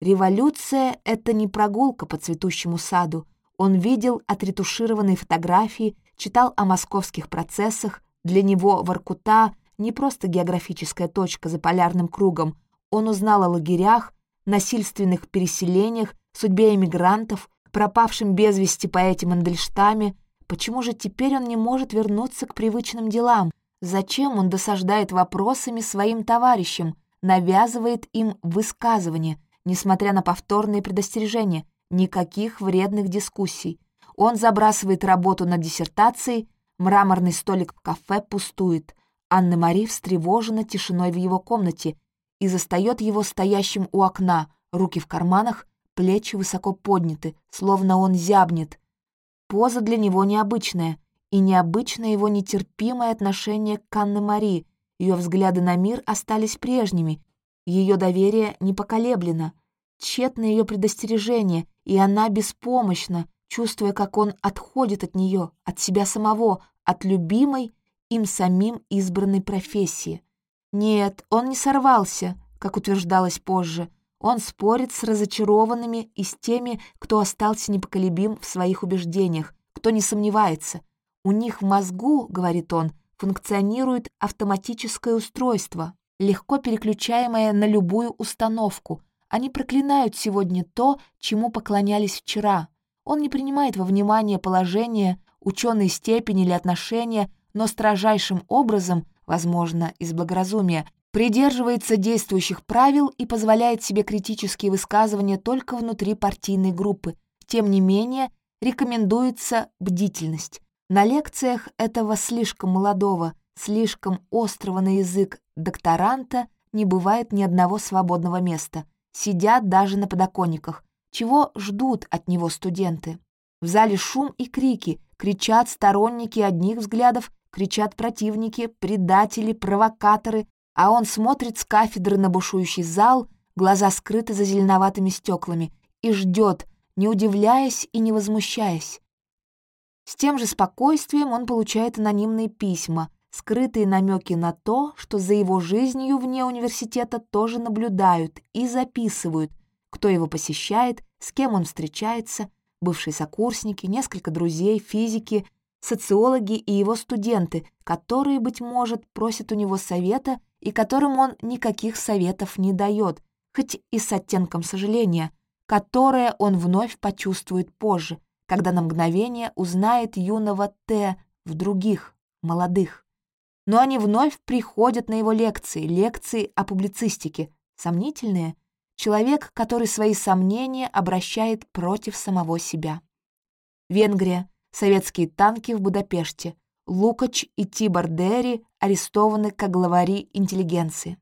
Революция — это не прогулка по цветущему саду. Он видел отретушированные фотографии, читал о московских процессах. Для него Воркута — не просто географическая точка за полярным кругом. Он узнал о лагерях, насильственных переселениях, судьбе эмигрантов, пропавшим без вести поэте Мандельштаме, почему же теперь он не может вернуться к привычным делам? Зачем он досаждает вопросами своим товарищам, навязывает им высказывания, несмотря на повторные предостережения, никаких вредных дискуссий? Он забрасывает работу над диссертацией, мраморный столик в кафе пустует. Анна-Мари встревожена тишиной в его комнате и застает его стоящим у окна, руки в карманах, плечи высоко подняты, словно он зябнет. Поза для него необычная, и необычно его нетерпимое отношение к Анне-Мари. Ее взгляды на мир остались прежними, ее доверие не поколеблено. Тщетно ее предостережение, и она беспомощна, чувствуя, как он отходит от нее, от себя самого, от любимой им самим избранной профессии. Нет, он не сорвался, как утверждалось позже, он спорит с разочарованными и с теми, кто остался непоколебим в своих убеждениях, кто не сомневается. У них в мозгу, говорит он, функционирует автоматическое устройство, легко переключаемое на любую установку. Они проклинают сегодня то, чему поклонялись вчера. Он не принимает во внимание положение, ученой степени или отношения, но строжайшим образом, возможно, из благоразумия, придерживается действующих правил и позволяет себе критические высказывания только внутри партийной группы. Тем не менее, рекомендуется бдительность. На лекциях этого слишком молодого, слишком острого на язык докторанта не бывает ни одного свободного места. Сидят даже на подоконниках. Чего ждут от него студенты? В зале шум и крики, кричат сторонники одних взглядов, кричат противники, предатели, провокаторы, а он смотрит с кафедры на бушующий зал, глаза скрыты за зеленоватыми стеклами, и ждет, не удивляясь и не возмущаясь. С тем же спокойствием он получает анонимные письма, скрытые намеки на то, что за его жизнью вне университета тоже наблюдают и записывают, кто его посещает, с кем он встречается, бывшие сокурсники, несколько друзей, физики, социологи и его студенты, которые, быть может, просят у него совета и которым он никаких советов не дает, хоть и с оттенком сожаления, которое он вновь почувствует позже, когда на мгновение узнает юного Т в других, молодых. Но они вновь приходят на его лекции, лекции о публицистике, сомнительные. Человек, который свои сомнения обращает против самого себя. Венгрия, советские танки в Будапеште, Лукач и Тибор Дерри арестованы как главари интеллигенции.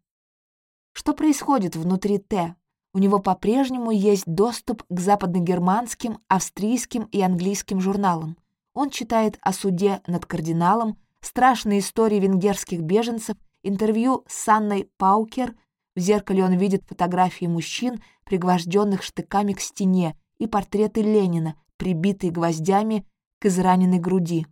Что происходит внутри Т? У него по-прежнему есть доступ к западногерманским, австрийским и английским журналам. Он читает о суде над кардиналом, страшные истории венгерских беженцев интервью с Анной Паукер, в зеркале он видит фотографии мужчин, пригвожденных штыками к стене, и портреты Ленина, прибитые гвоздями к израненной груди.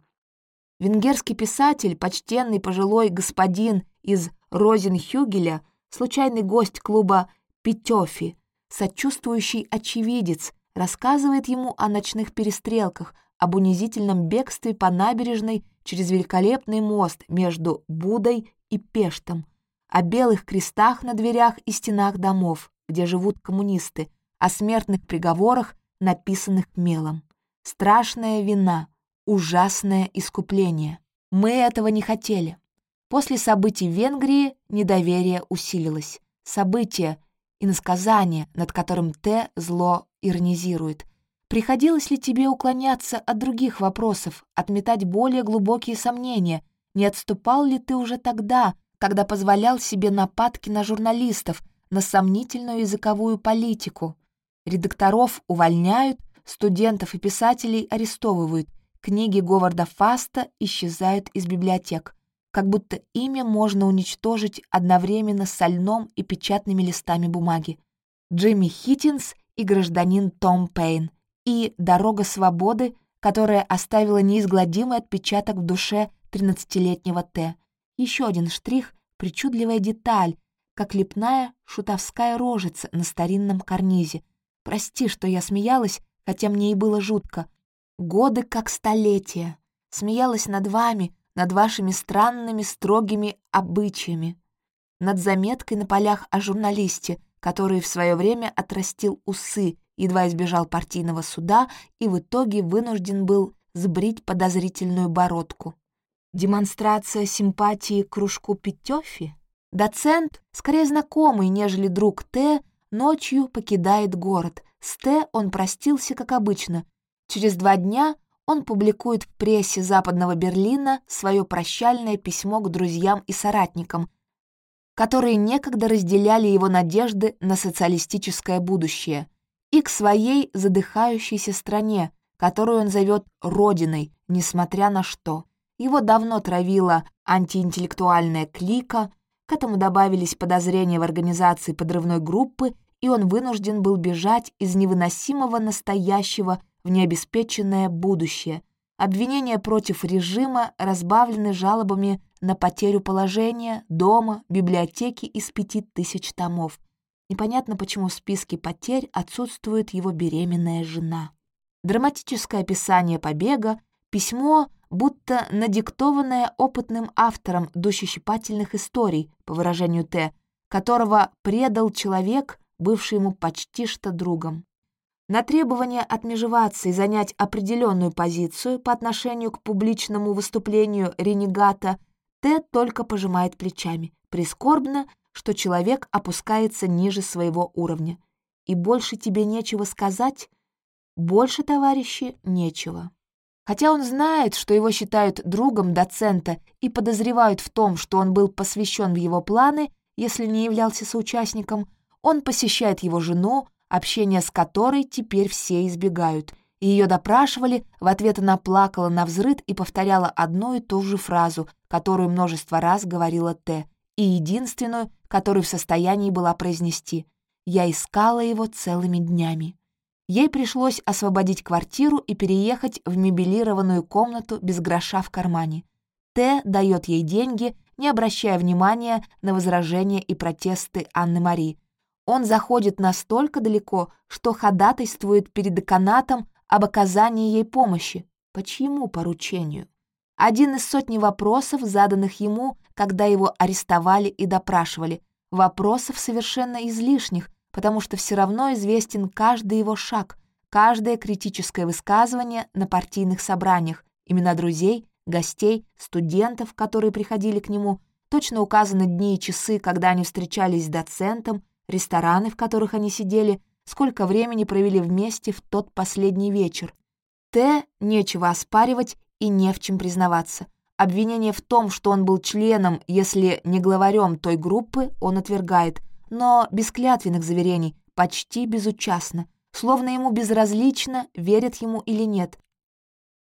Венгерский писатель, почтенный пожилой господин из Розенхюгеля, случайный гость клуба «Пятёфи», сочувствующий очевидец, рассказывает ему о ночных перестрелках, об унизительном бегстве по набережной через великолепный мост между Будой и Пештом, о белых крестах на дверях и стенах домов, где живут коммунисты, о смертных приговорах, написанных мелом. Страшная вина, ужасное искупление. Мы этого не хотели. После событий в Венгрии недоверие усилилось. События, иносказание, над которым Т зло иронизирует. Приходилось ли тебе уклоняться от других вопросов, отметать более глубокие сомнения? Не отступал ли ты уже тогда, когда позволял себе нападки на журналистов, на сомнительную языковую политику? Редакторов увольняют, студентов и писателей арестовывают, книги Говарда Фаста исчезают из библиотек как будто имя можно уничтожить одновременно с сольном и печатными листами бумаги. Джимми Хиттинс и гражданин Том Пейн, и «Дорога свободы», которая оставила неизгладимый отпечаток в душе 13-летнего Т. Еще один штрих — причудливая деталь, как лепная шутовская рожица на старинном карнизе. Прости, что я смеялась, хотя мне и было жутко. Годы как столетия. Смеялась над вами, над вашими странными строгими обычаями, над заметкой на полях о журналисте, который в свое время отрастил усы, едва избежал партийного суда и в итоге вынужден был сбрить подозрительную бородку. Демонстрация симпатии к кружку Петёфи? Доцент, скорее знакомый, нежели друг Т, ночью покидает город. С Т он простился, как обычно. Через два дня он публикует в прессе Западного Берлина свое прощальное письмо к друзьям и соратникам, которые некогда разделяли его надежды на социалистическое будущее, и к своей задыхающейся стране, которую он зовет «родиной», несмотря на что. Его давно травила антиинтеллектуальная клика, к этому добавились подозрения в организации подрывной группы, и он вынужден был бежать из невыносимого настоящего в необеспеченное будущее. Обвинения против режима разбавлены жалобами на потерю положения, дома, библиотеки из пяти тысяч томов. Непонятно, почему в списке потерь отсутствует его беременная жена. Драматическое описание побега, письмо, будто надиктованное опытным автором душещипательных историй, по выражению Т, которого предал человек, бывший ему почти что другом. На требование отмежеваться и занять определенную позицию по отношению к публичному выступлению ренегата Т только пожимает плечами. Прискорбно, что человек опускается ниже своего уровня. И больше тебе нечего сказать? Больше, товарищи, нечего. Хотя он знает, что его считают другом доцента и подозревают в том, что он был посвящен в его планы, если не являлся соучастником, он посещает его жену, общение с которой теперь все избегают. Ее допрашивали, в ответ она плакала на взрыд и повторяла одну и ту же фразу, которую множество раз говорила Т, и единственную, которую в состоянии была произнести. «Я искала его целыми днями». Ей пришлось освободить квартиру и переехать в мебелированную комнату без гроша в кармане. Т дает ей деньги, не обращая внимания на возражения и протесты Анны Мари, он заходит настолько далеко, что ходатайствует перед деканатом об оказании ей помощи. По чьему поручению? Один из сотни вопросов, заданных ему, когда его арестовали и допрашивали. Вопросов совершенно излишних, потому что все равно известен каждый его шаг, каждое критическое высказывание на партийных собраниях, имена друзей, гостей, студентов, которые приходили к нему, точно указаны дни и часы, когда они встречались с доцентом, рестораны, в которых они сидели, сколько времени провели вместе в тот последний вечер. Т. нечего оспаривать и не в чем признаваться. Обвинение в том, что он был членом, если не главарем той группы, он отвергает, но без клятвенных заверений, почти безучастно, словно ему безразлично, верят ему или нет.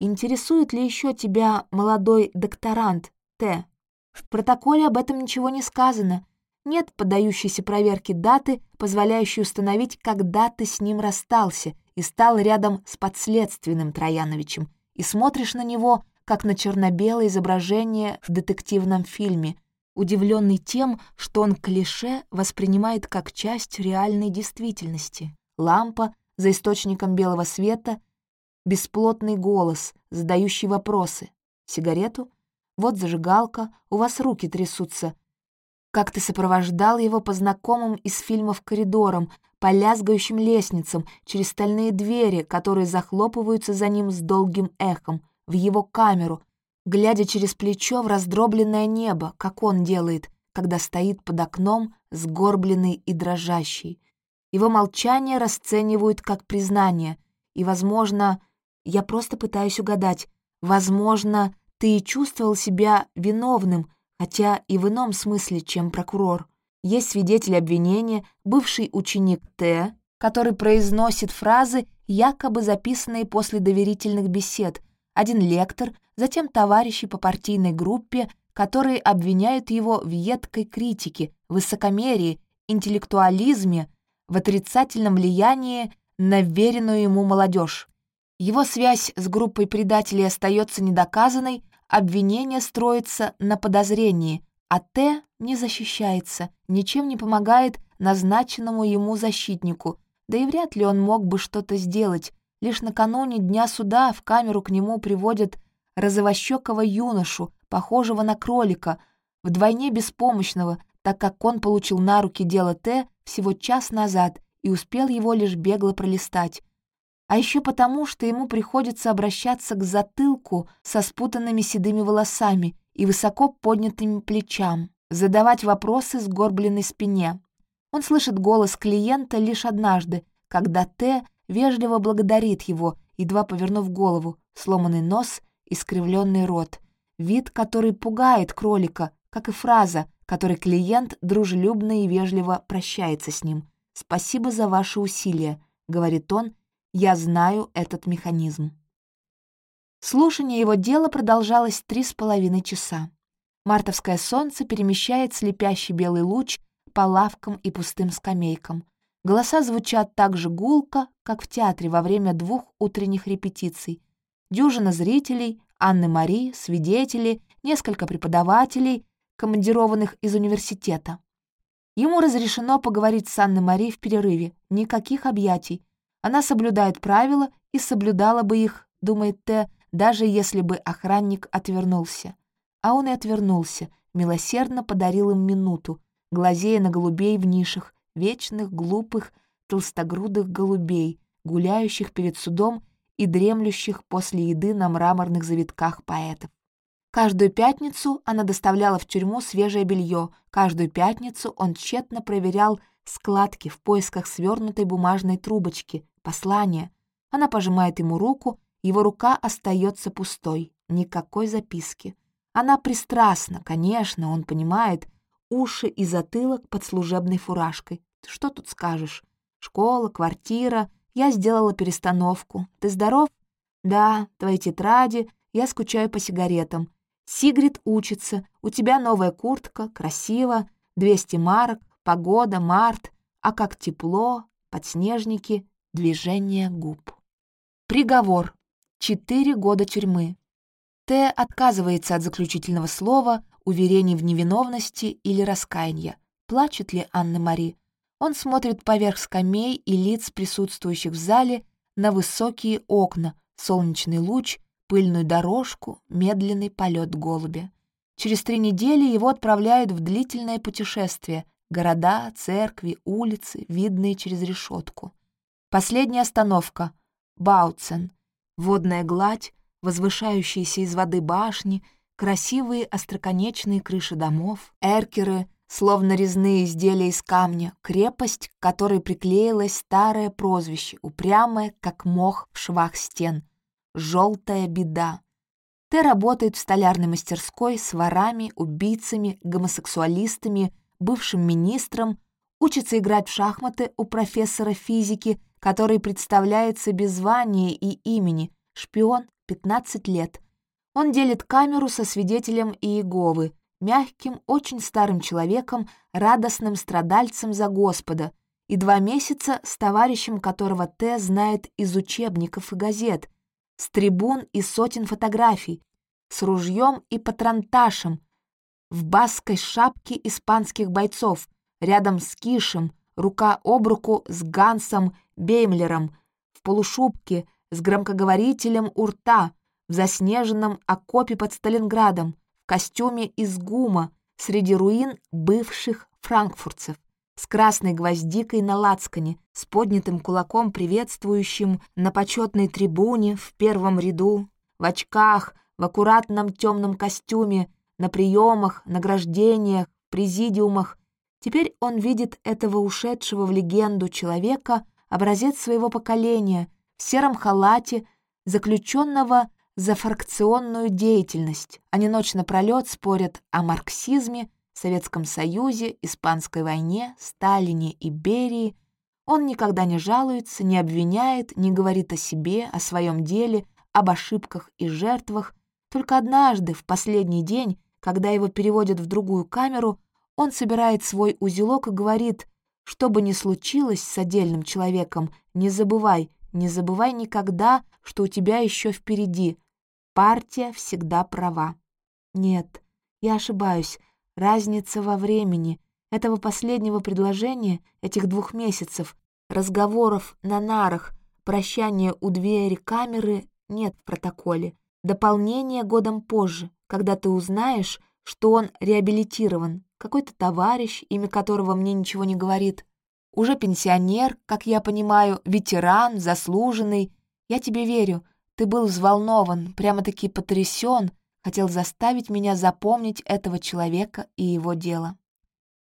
Интересует ли еще тебя молодой докторант Т? В протоколе об этом ничего не сказано. Нет поддающейся проверке даты, позволяющей установить, когда ты с ним расстался и стал рядом с подследственным Трояновичем, и смотришь на него, как на черно-белое изображение в детективном фильме, удивленный тем, что он клише воспринимает как часть реальной действительности. Лампа за источником белого света, бесплотный голос, задающий вопросы. Сигарету? Вот зажигалка, у вас руки трясутся. Как ты сопровождал его по знакомым из фильмов коридорам, по лязгающим лестницам, через стальные двери, которые захлопываются за ним с долгим эхом, в его камеру, глядя через плечо в раздробленное небо, как он делает, когда стоит под окном, сгорбленный и дрожащий. Его молчание расценивают как признание, и, возможно, я просто пытаюсь угадать, возможно, ты и чувствовал себя виновным, хотя и в ином смысле, чем прокурор. Есть свидетель обвинения, бывший ученик Т, который произносит фразы, якобы записанные после доверительных бесед, один лектор, затем товарищи по партийной группе, которые обвиняют его в едкой критике, высокомерии, интеллектуализме, в отрицательном влиянии на веренную ему молодежь. Его связь с группой предателей остается недоказанной, обвинение строится на подозрении, а Т не защищается, ничем не помогает назначенному ему защитнику, да и вряд ли он мог бы что-то сделать. Лишь накануне дня суда в камеру к нему приводят розовощекого юношу, похожего на кролика, вдвойне беспомощного, так как он получил на руки дело Т всего час назад и успел его лишь бегло пролистать. А еще потому, что ему приходится обращаться к затылку со спутанными седыми волосами и высоко поднятым плечам, задавать вопросы с горбленной спине. Он слышит голос клиента лишь однажды, когда Т вежливо благодарит его, едва повернув голову, сломанный нос, искривленный рот, вид, который пугает кролика, как и фраза, которой клиент дружелюбно и вежливо прощается с ним. «Спасибо за ваши усилия», — говорит он, — «я знаю этот механизм». Слушание его дела продолжалось три с половиной часа. Мартовское солнце перемещает слепящий белый луч по лавкам и пустым скамейкам. Голоса звучат так же гулко, как в театре во время двух утренних репетиций. Дюжина зрителей, Анны Мари, свидетели, несколько преподавателей, командированных из университета. Ему разрешено поговорить с Анной Мари в перерыве, никаких объятий. Она соблюдает правила и соблюдала бы их, думает Т, даже если бы охранник отвернулся. А он и отвернулся, милосердно подарил им минуту, глазея на голубей в нишах, вечных, глупых, толстогрудых голубей, гуляющих перед судом и дремлющих после еды на мраморных завитках поэтов. Каждую пятницу она доставляла в тюрьму свежее белье. Каждую пятницу он тщетно проверял складки в поисках свернутой бумажной трубочки, послания. Она пожимает ему руку, его рука остается пустой, никакой записки. Она пристрастна, конечно, он понимает, уши и затылок под служебной фуражкой. Что тут скажешь? Школа, квартира, я сделала перестановку. Ты здоров? Да, твои тетради, я скучаю по сигаретам. Сигрид учится, у тебя новая куртка, красиво, 200 марок, погода, март, а как тепло, подснежники, движение губ. Приговор. Четыре года тюрьмы. Т отказывается от заключительного слова, уверений в невиновности или раскаяния. Плачет ли Анна-Мари? Он смотрит поверх скамей и лиц присутствующих в зале на высокие окна, солнечный луч — пыльную дорожку, медленный полет голубя. Через три недели его отправляют в длительное путешествие — города, церкви, улицы, видные через решетку. Последняя остановка — Бауцен. Водная гладь, возвышающиеся из воды башни, красивые остроконечные крыши домов, эркеры, словно резные изделия из камня, крепость, к которой приклеилось старое прозвище, упрямое, как мох в швах стен — желтая беда. Т работает в столярной мастерской с ворами, убийцами, гомосексуалистами, бывшим министром, учится играть в шахматы у профессора физики, который представляется без звания и имени, шпион, 15 лет. Он делит камеру со свидетелем Иеговы, мягким, очень старым человеком, радостным страдальцем за Господа, и два месяца с товарищем, которого Т знает из учебников и газет, с трибун и сотен фотографий, с ружьем и патронташем, в баской шапке испанских бойцов, рядом с Кишем, рука об руку с Гансом Беймлером, в полушубке, с громкоговорителем у рта, в заснеженном окопе под Сталинградом, в костюме из гума, среди руин бывших франкфуртцев, с красной гвоздикой на лацкане, с поднятым кулаком, приветствующим на почетной трибуне в первом ряду, в очках, в аккуратном темном костюме, на приемах, награждениях, президиумах. Теперь он видит этого ушедшего в легенду человека, образец своего поколения, в сером халате, заключенного за фракционную деятельность. Они ночь напролет спорят о марксизме, Советском Союзе, Испанской войне, Сталине и Берии. Он никогда не жалуется, не обвиняет, не говорит о себе, о своем деле, об ошибках и жертвах. Только однажды, в последний день, когда его переводят в другую камеру, он собирает свой узелок и говорит, что бы ни случилось с отдельным человеком, не забывай, не забывай никогда, что у тебя еще впереди. Партия всегда права. Нет, я ошибаюсь. Разница во времени. Этого последнего предложения, этих двух месяцев, разговоров на нарах, прощания у двери камеры нет в протоколе. Дополнение годом позже, когда ты узнаешь, что он реабилитирован, какой-то товарищ, имя которого мне ничего не говорит. Уже пенсионер, как я понимаю, ветеран, заслуженный. Я тебе верю, ты был взволнован, прямо-таки потрясен, хотел заставить меня запомнить этого человека и его дело.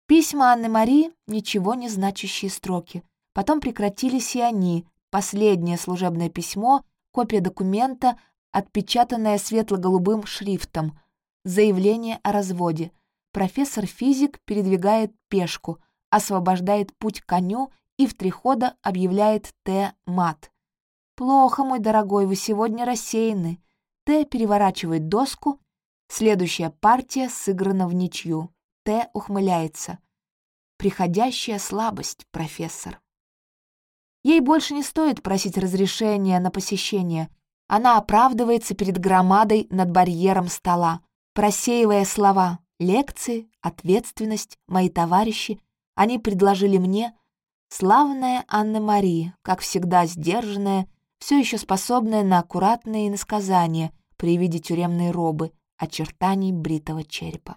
Письма Анны Мари — ничего не значащие строки. Потом прекратились и они. Последнее служебное письмо, копия документа, отпечатанное светло-голубым шрифтом. Заявление о разводе. Профессор-физик передвигает пешку, освобождает путь коню и в три хода объявляет Т. мат. «Плохо, мой дорогой, вы сегодня рассеяны». Т. переворачивает доску. Следующая партия сыграна в ничью. Т. ухмыляется. «Приходящая слабость, профессор». Ей больше не стоит просить разрешения на посещение. Она оправдывается перед громадой над барьером стола, просеивая слова «лекции», «ответственность», «мои товарищи». Они предложили мне славная Анна-Мария, как всегда сдержанная, все еще способная на аккуратные иносказания при виде тюремной робы, очертаний бритого черепа.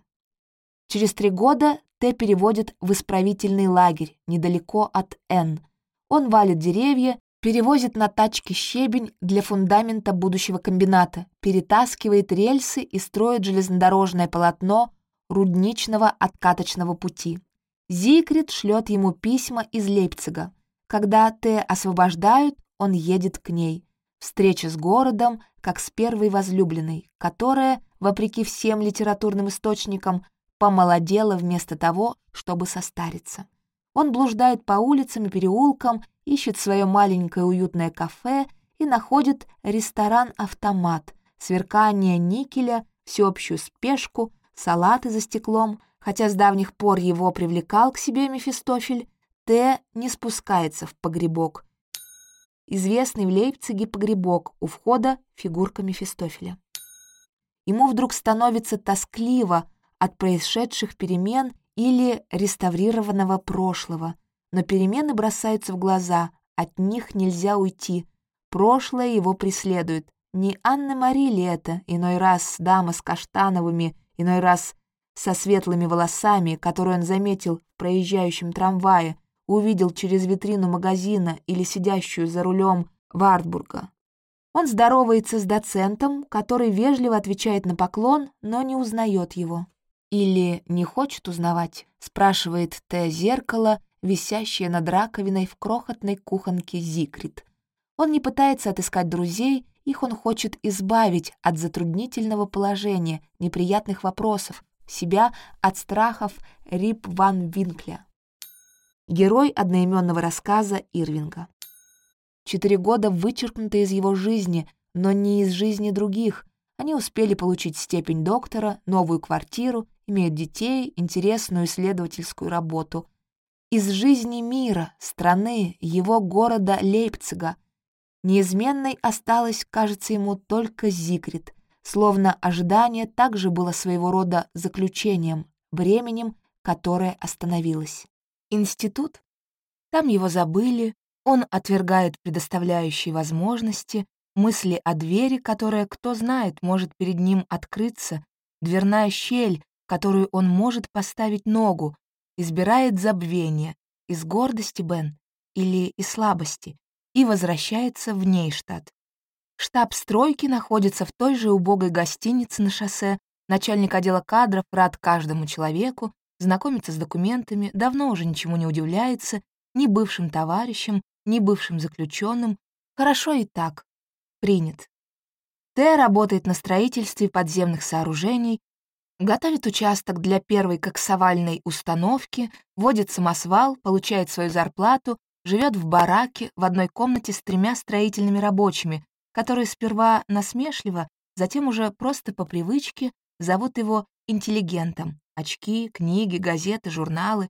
Через три года Т переводит в исправительный лагерь недалеко от Н. Он валит деревья, перевозит на тачке щебень для фундамента будущего комбината, перетаскивает рельсы и строит железнодорожное полотно рудничного откаточного пути. Зикрит шлет ему письма из Лейпцига. Когда Т освобождают, он едет к ней. Встреча с городом, как с первой возлюбленной, которая, вопреки всем литературным источникам, помолодела вместо того, чтобы состариться. Он блуждает по улицам и переулкам, ищет свое маленькое уютное кафе и находит ресторан-автомат, сверкание никеля, всеобщую спешку, салаты за стеклом. Хотя с давних пор его привлекал к себе Мефистофель, Т не спускается в погребок. Известный в Лейпциге погребок, у входа фигурка Мефистофеля. Ему вдруг становится тоскливо от происшедших перемен или реставрированного прошлого, но перемены бросаются в глаза, от них нельзя уйти. Прошлое его преследует. Не Анна Мари ли это, иной раз дама с каштановыми, иной раз со светлыми волосами, которую он заметил в проезжающем трамвае, увидел через витрину магазина или сидящую за рулем Вартбурга. Он здоровается с доцентом, который вежливо отвечает на поклон, но не узнает его. Или не хочет узнавать, спрашивает Т. зеркало, висящее над раковиной в крохотной кухонке Зикрит. Он не пытается отыскать друзей, их он хочет избавить от затруднительного положения, неприятных вопросов, себя от страхов Рип ван Винкля. Герой одноименного рассказа Ирвинга. Четыре года вычеркнуты из его жизни, но не из жизни других. Они успели получить степень доктора, новую квартиру имеют детей, интересную исследовательскую работу. Из жизни мира, страны, его города Лейпцига. Неизменной осталась, кажется ему, только Зигрид, словно ожидание также было своего рода заключением, временем, которое остановилось. Институт? Там его забыли, он отвергает предоставляющие возможности, мысли о двери, которая, кто знает, может перед ним открыться, дверная щель, которую он может поставить ногу, избирает забвение из гордости Бен или из слабости и возвращается в Нейштадт. Штаб стройки находится в той же убогой гостинице на шоссе, начальник отдела кадров рад каждому человеку, знакомится с документами, давно уже ничему не удивляется, ни бывшим товарищам, ни бывшим заключенным. Хорошо и так. Принят. Т работает на строительстве подземных сооружений, готовит участок для первой коксовальной установки, водит самосвал, получает свою зарплату, живет в бараке в одной комнате с тремя строительными рабочими, которые сперва насмешливо, затем уже просто по привычке зовут его интеллигентом. Очки, книги, газеты, журналы.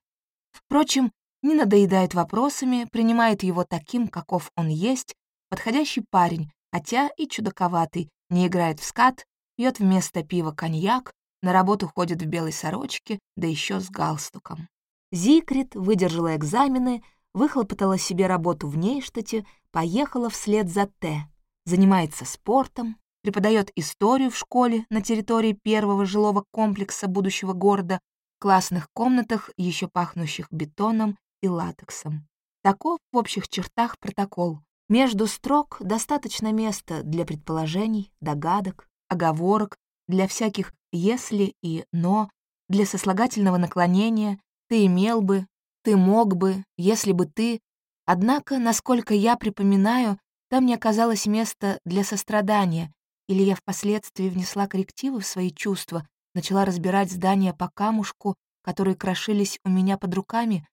Впрочем, не надоедает вопросами, принимает его таким, каков он есть, подходящий парень, хотя и чудаковатый, не играет в скат, пьет вместо пива коньяк, на работу ходит в белой сорочке, да еще с галстуком. Зикрит выдержала экзамены, выхлопотала себе работу в Нейштате, поехала вслед за Т, занимается спортом, преподает историю в школе на территории первого жилого комплекса будущего города, в классных комнатах, еще пахнущих бетоном и латексом. Таков в общих чертах протокол. Между строк достаточно места для предположений, догадок, оговорок, для всяких «если» и «но», для сослагательного наклонения «ты имел бы», «ты мог бы», «если бы ты». Однако, насколько я припоминаю, там не оказалось места для сострадания, или я впоследствии внесла коррективы в свои чувства, начала разбирать здания по камушку, которые крошились у меня под руками.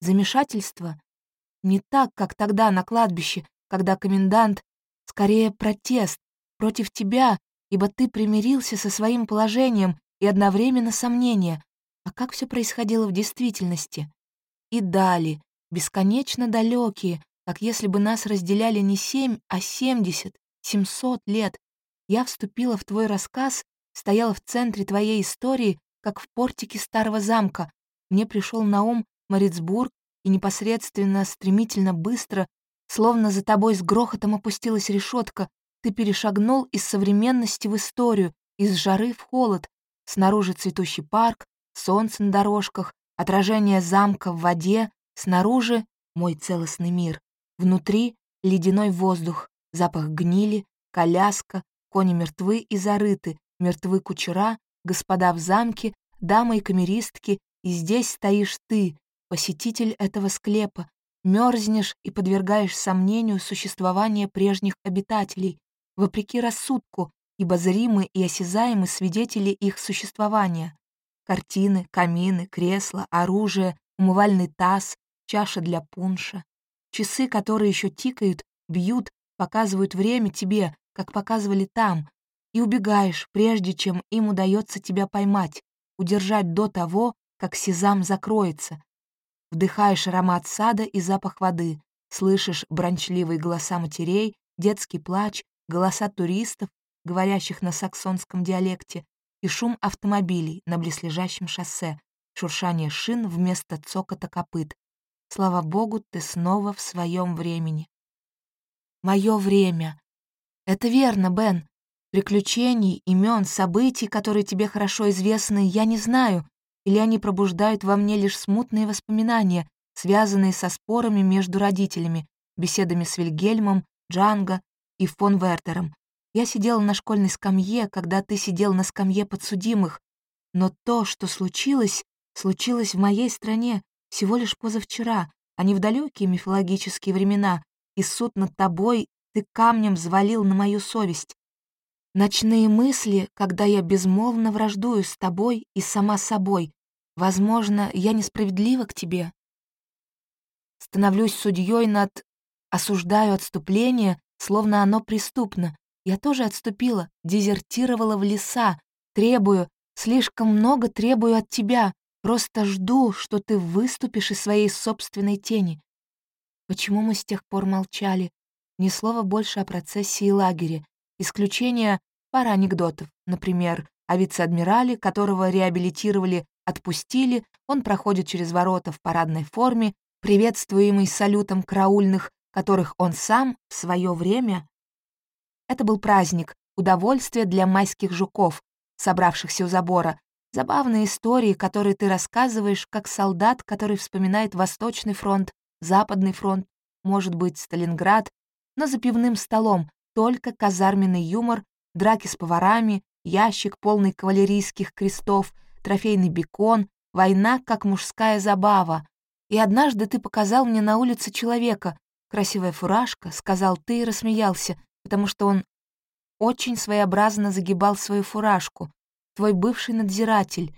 Замешательство? Не так, как тогда на кладбище, когда комендант, скорее протест против тебя, ибо ты примирился со своим положением и одновременно сомнение. А как все происходило в действительности? И дали, бесконечно далекие, как если бы нас разделяли не семь, а семьдесят, семьсот лет, я вступила в твой рассказ, стояла в центре твоей истории, как в портике старого замка. Мне пришел на ум Морицбург, и непосредственно, стремительно, быстро, словно за тобой с грохотом опустилась решетка, ты перешагнул из современности в историю, из жары в холод. Снаружи цветущий парк, солнце на дорожках, отражение замка в воде, снаружи — мой целостный мир, внутри — ледяной воздух, запах гнили, коляска, Кони мертвы и зарыты, мертвы кучера, господа в замке, дамы и камеристки, и здесь стоишь ты, посетитель этого склепа, мерзнешь и подвергаешь сомнению существование прежних обитателей, вопреки рассудку, ибо зримы и осязаемы свидетели их существования. Картины, камины, кресла, оружие, умывальный таз, чаша для пунша. Часы, которые еще тикают, бьют, показывают время тебе, как показывали там, и убегаешь, прежде чем им удается тебя поймать, удержать до того, как сезам закроется. Вдыхаешь аромат сада и запах воды, слышишь брончливые голоса матерей, детский плач, голоса туристов, говорящих на саксонском диалекте, и шум автомобилей на близлежащем шоссе, шуршание шин вместо цокота копыт. Слава богу, ты снова в своем времени. Мое время, «Это верно, Бен. Приключений, имен, событий, которые тебе хорошо известны, я не знаю, или они пробуждают во мне лишь смутные воспоминания, связанные со спорами между родителями, беседами с Вильгельмом, Джанго и фон Вертером. Я сидела на школьной скамье, когда ты сидел на скамье подсудимых, но то, что случилось, случилось в моей стране всего лишь позавчера, а не в далекие мифологические времена, и суд над тобой ты камнем взвалил на мою совесть. Ночные мысли, когда я безмолвно враждую с тобой и сама собой. Возможно, я несправедлива к тебе. Становлюсь судьей над... Осуждаю отступление, словно оно преступно. Я тоже отступила, дезертировала в леса, требую, Слишком много требую от тебя, просто жду, что ты выступишь из своей собственной тени. Почему мы с тех пор молчали? Ни слова больше о процессе и лагере. Исключение — пара анекдотов. Например, о вице-адмирале, которого реабилитировали, отпустили, он проходит через ворота в парадной форме, приветствуемый салютом караульных, которых он сам в свое время... Это был праздник, удовольствие для майских жуков, собравшихся у забора, забавные истории, которые ты рассказываешь, как солдат, который вспоминает Восточный фронт, Западный фронт, может быть, Сталинград, но за пивным столом только казарменный юмор, драки с поварами, ящик, полный кавалерийских крестов, трофейный бекон, война как мужская забава. И однажды ты показал мне на улице человека, красивая фуражка, сказал ты и рассмеялся, потому что он очень своеобразно загибал свою фуражку, твой бывший надзиратель.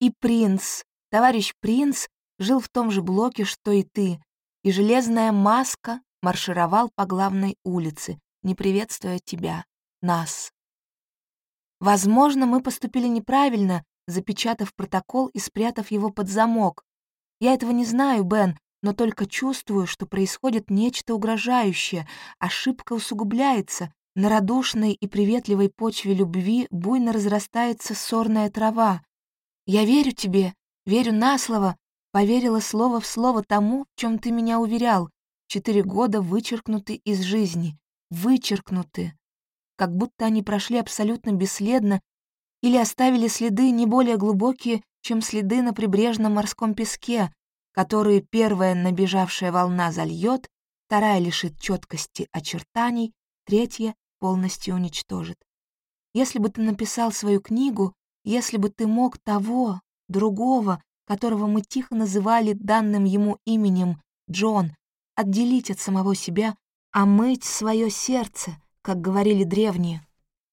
И принц, товарищ принц, жил в том же блоке, что и ты, и железная маска маршировал по главной улице, не приветствуя тебя, нас. Возможно, мы поступили неправильно, запечатав протокол и спрятав его под замок. Я этого не знаю, Бен, но только чувствую, что происходит нечто угрожающее, ошибка усугубляется, на радушной и приветливой почве любви буйно разрастается сорная трава. Я верю тебе, верю на слово, поверила слово в слово тому, в чем ты меня уверял. Четыре года вычеркнуты из жизни, вычеркнуты, как будто они прошли абсолютно бесследно или оставили следы не более глубокие, чем следы на прибрежном морском песке, которые первая набежавшая волна зальет, вторая лишит четкости очертаний, третья полностью уничтожит. Если бы ты написал свою книгу, если бы ты мог того, другого, которого мы тихо называли данным ему именем Джон, отделить от самого себя, омыть свое сердце, как говорили древние,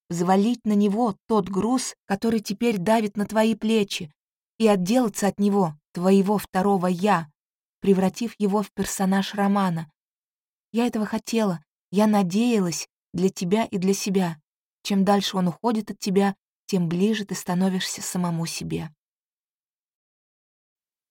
взвалить на него тот груз, который теперь давит на твои плечи, и отделаться от него, твоего второго «я», превратив его в персонаж романа. Я этого хотела, я надеялась, для тебя и для себя. Чем дальше он уходит от тебя, тем ближе ты становишься самому себе.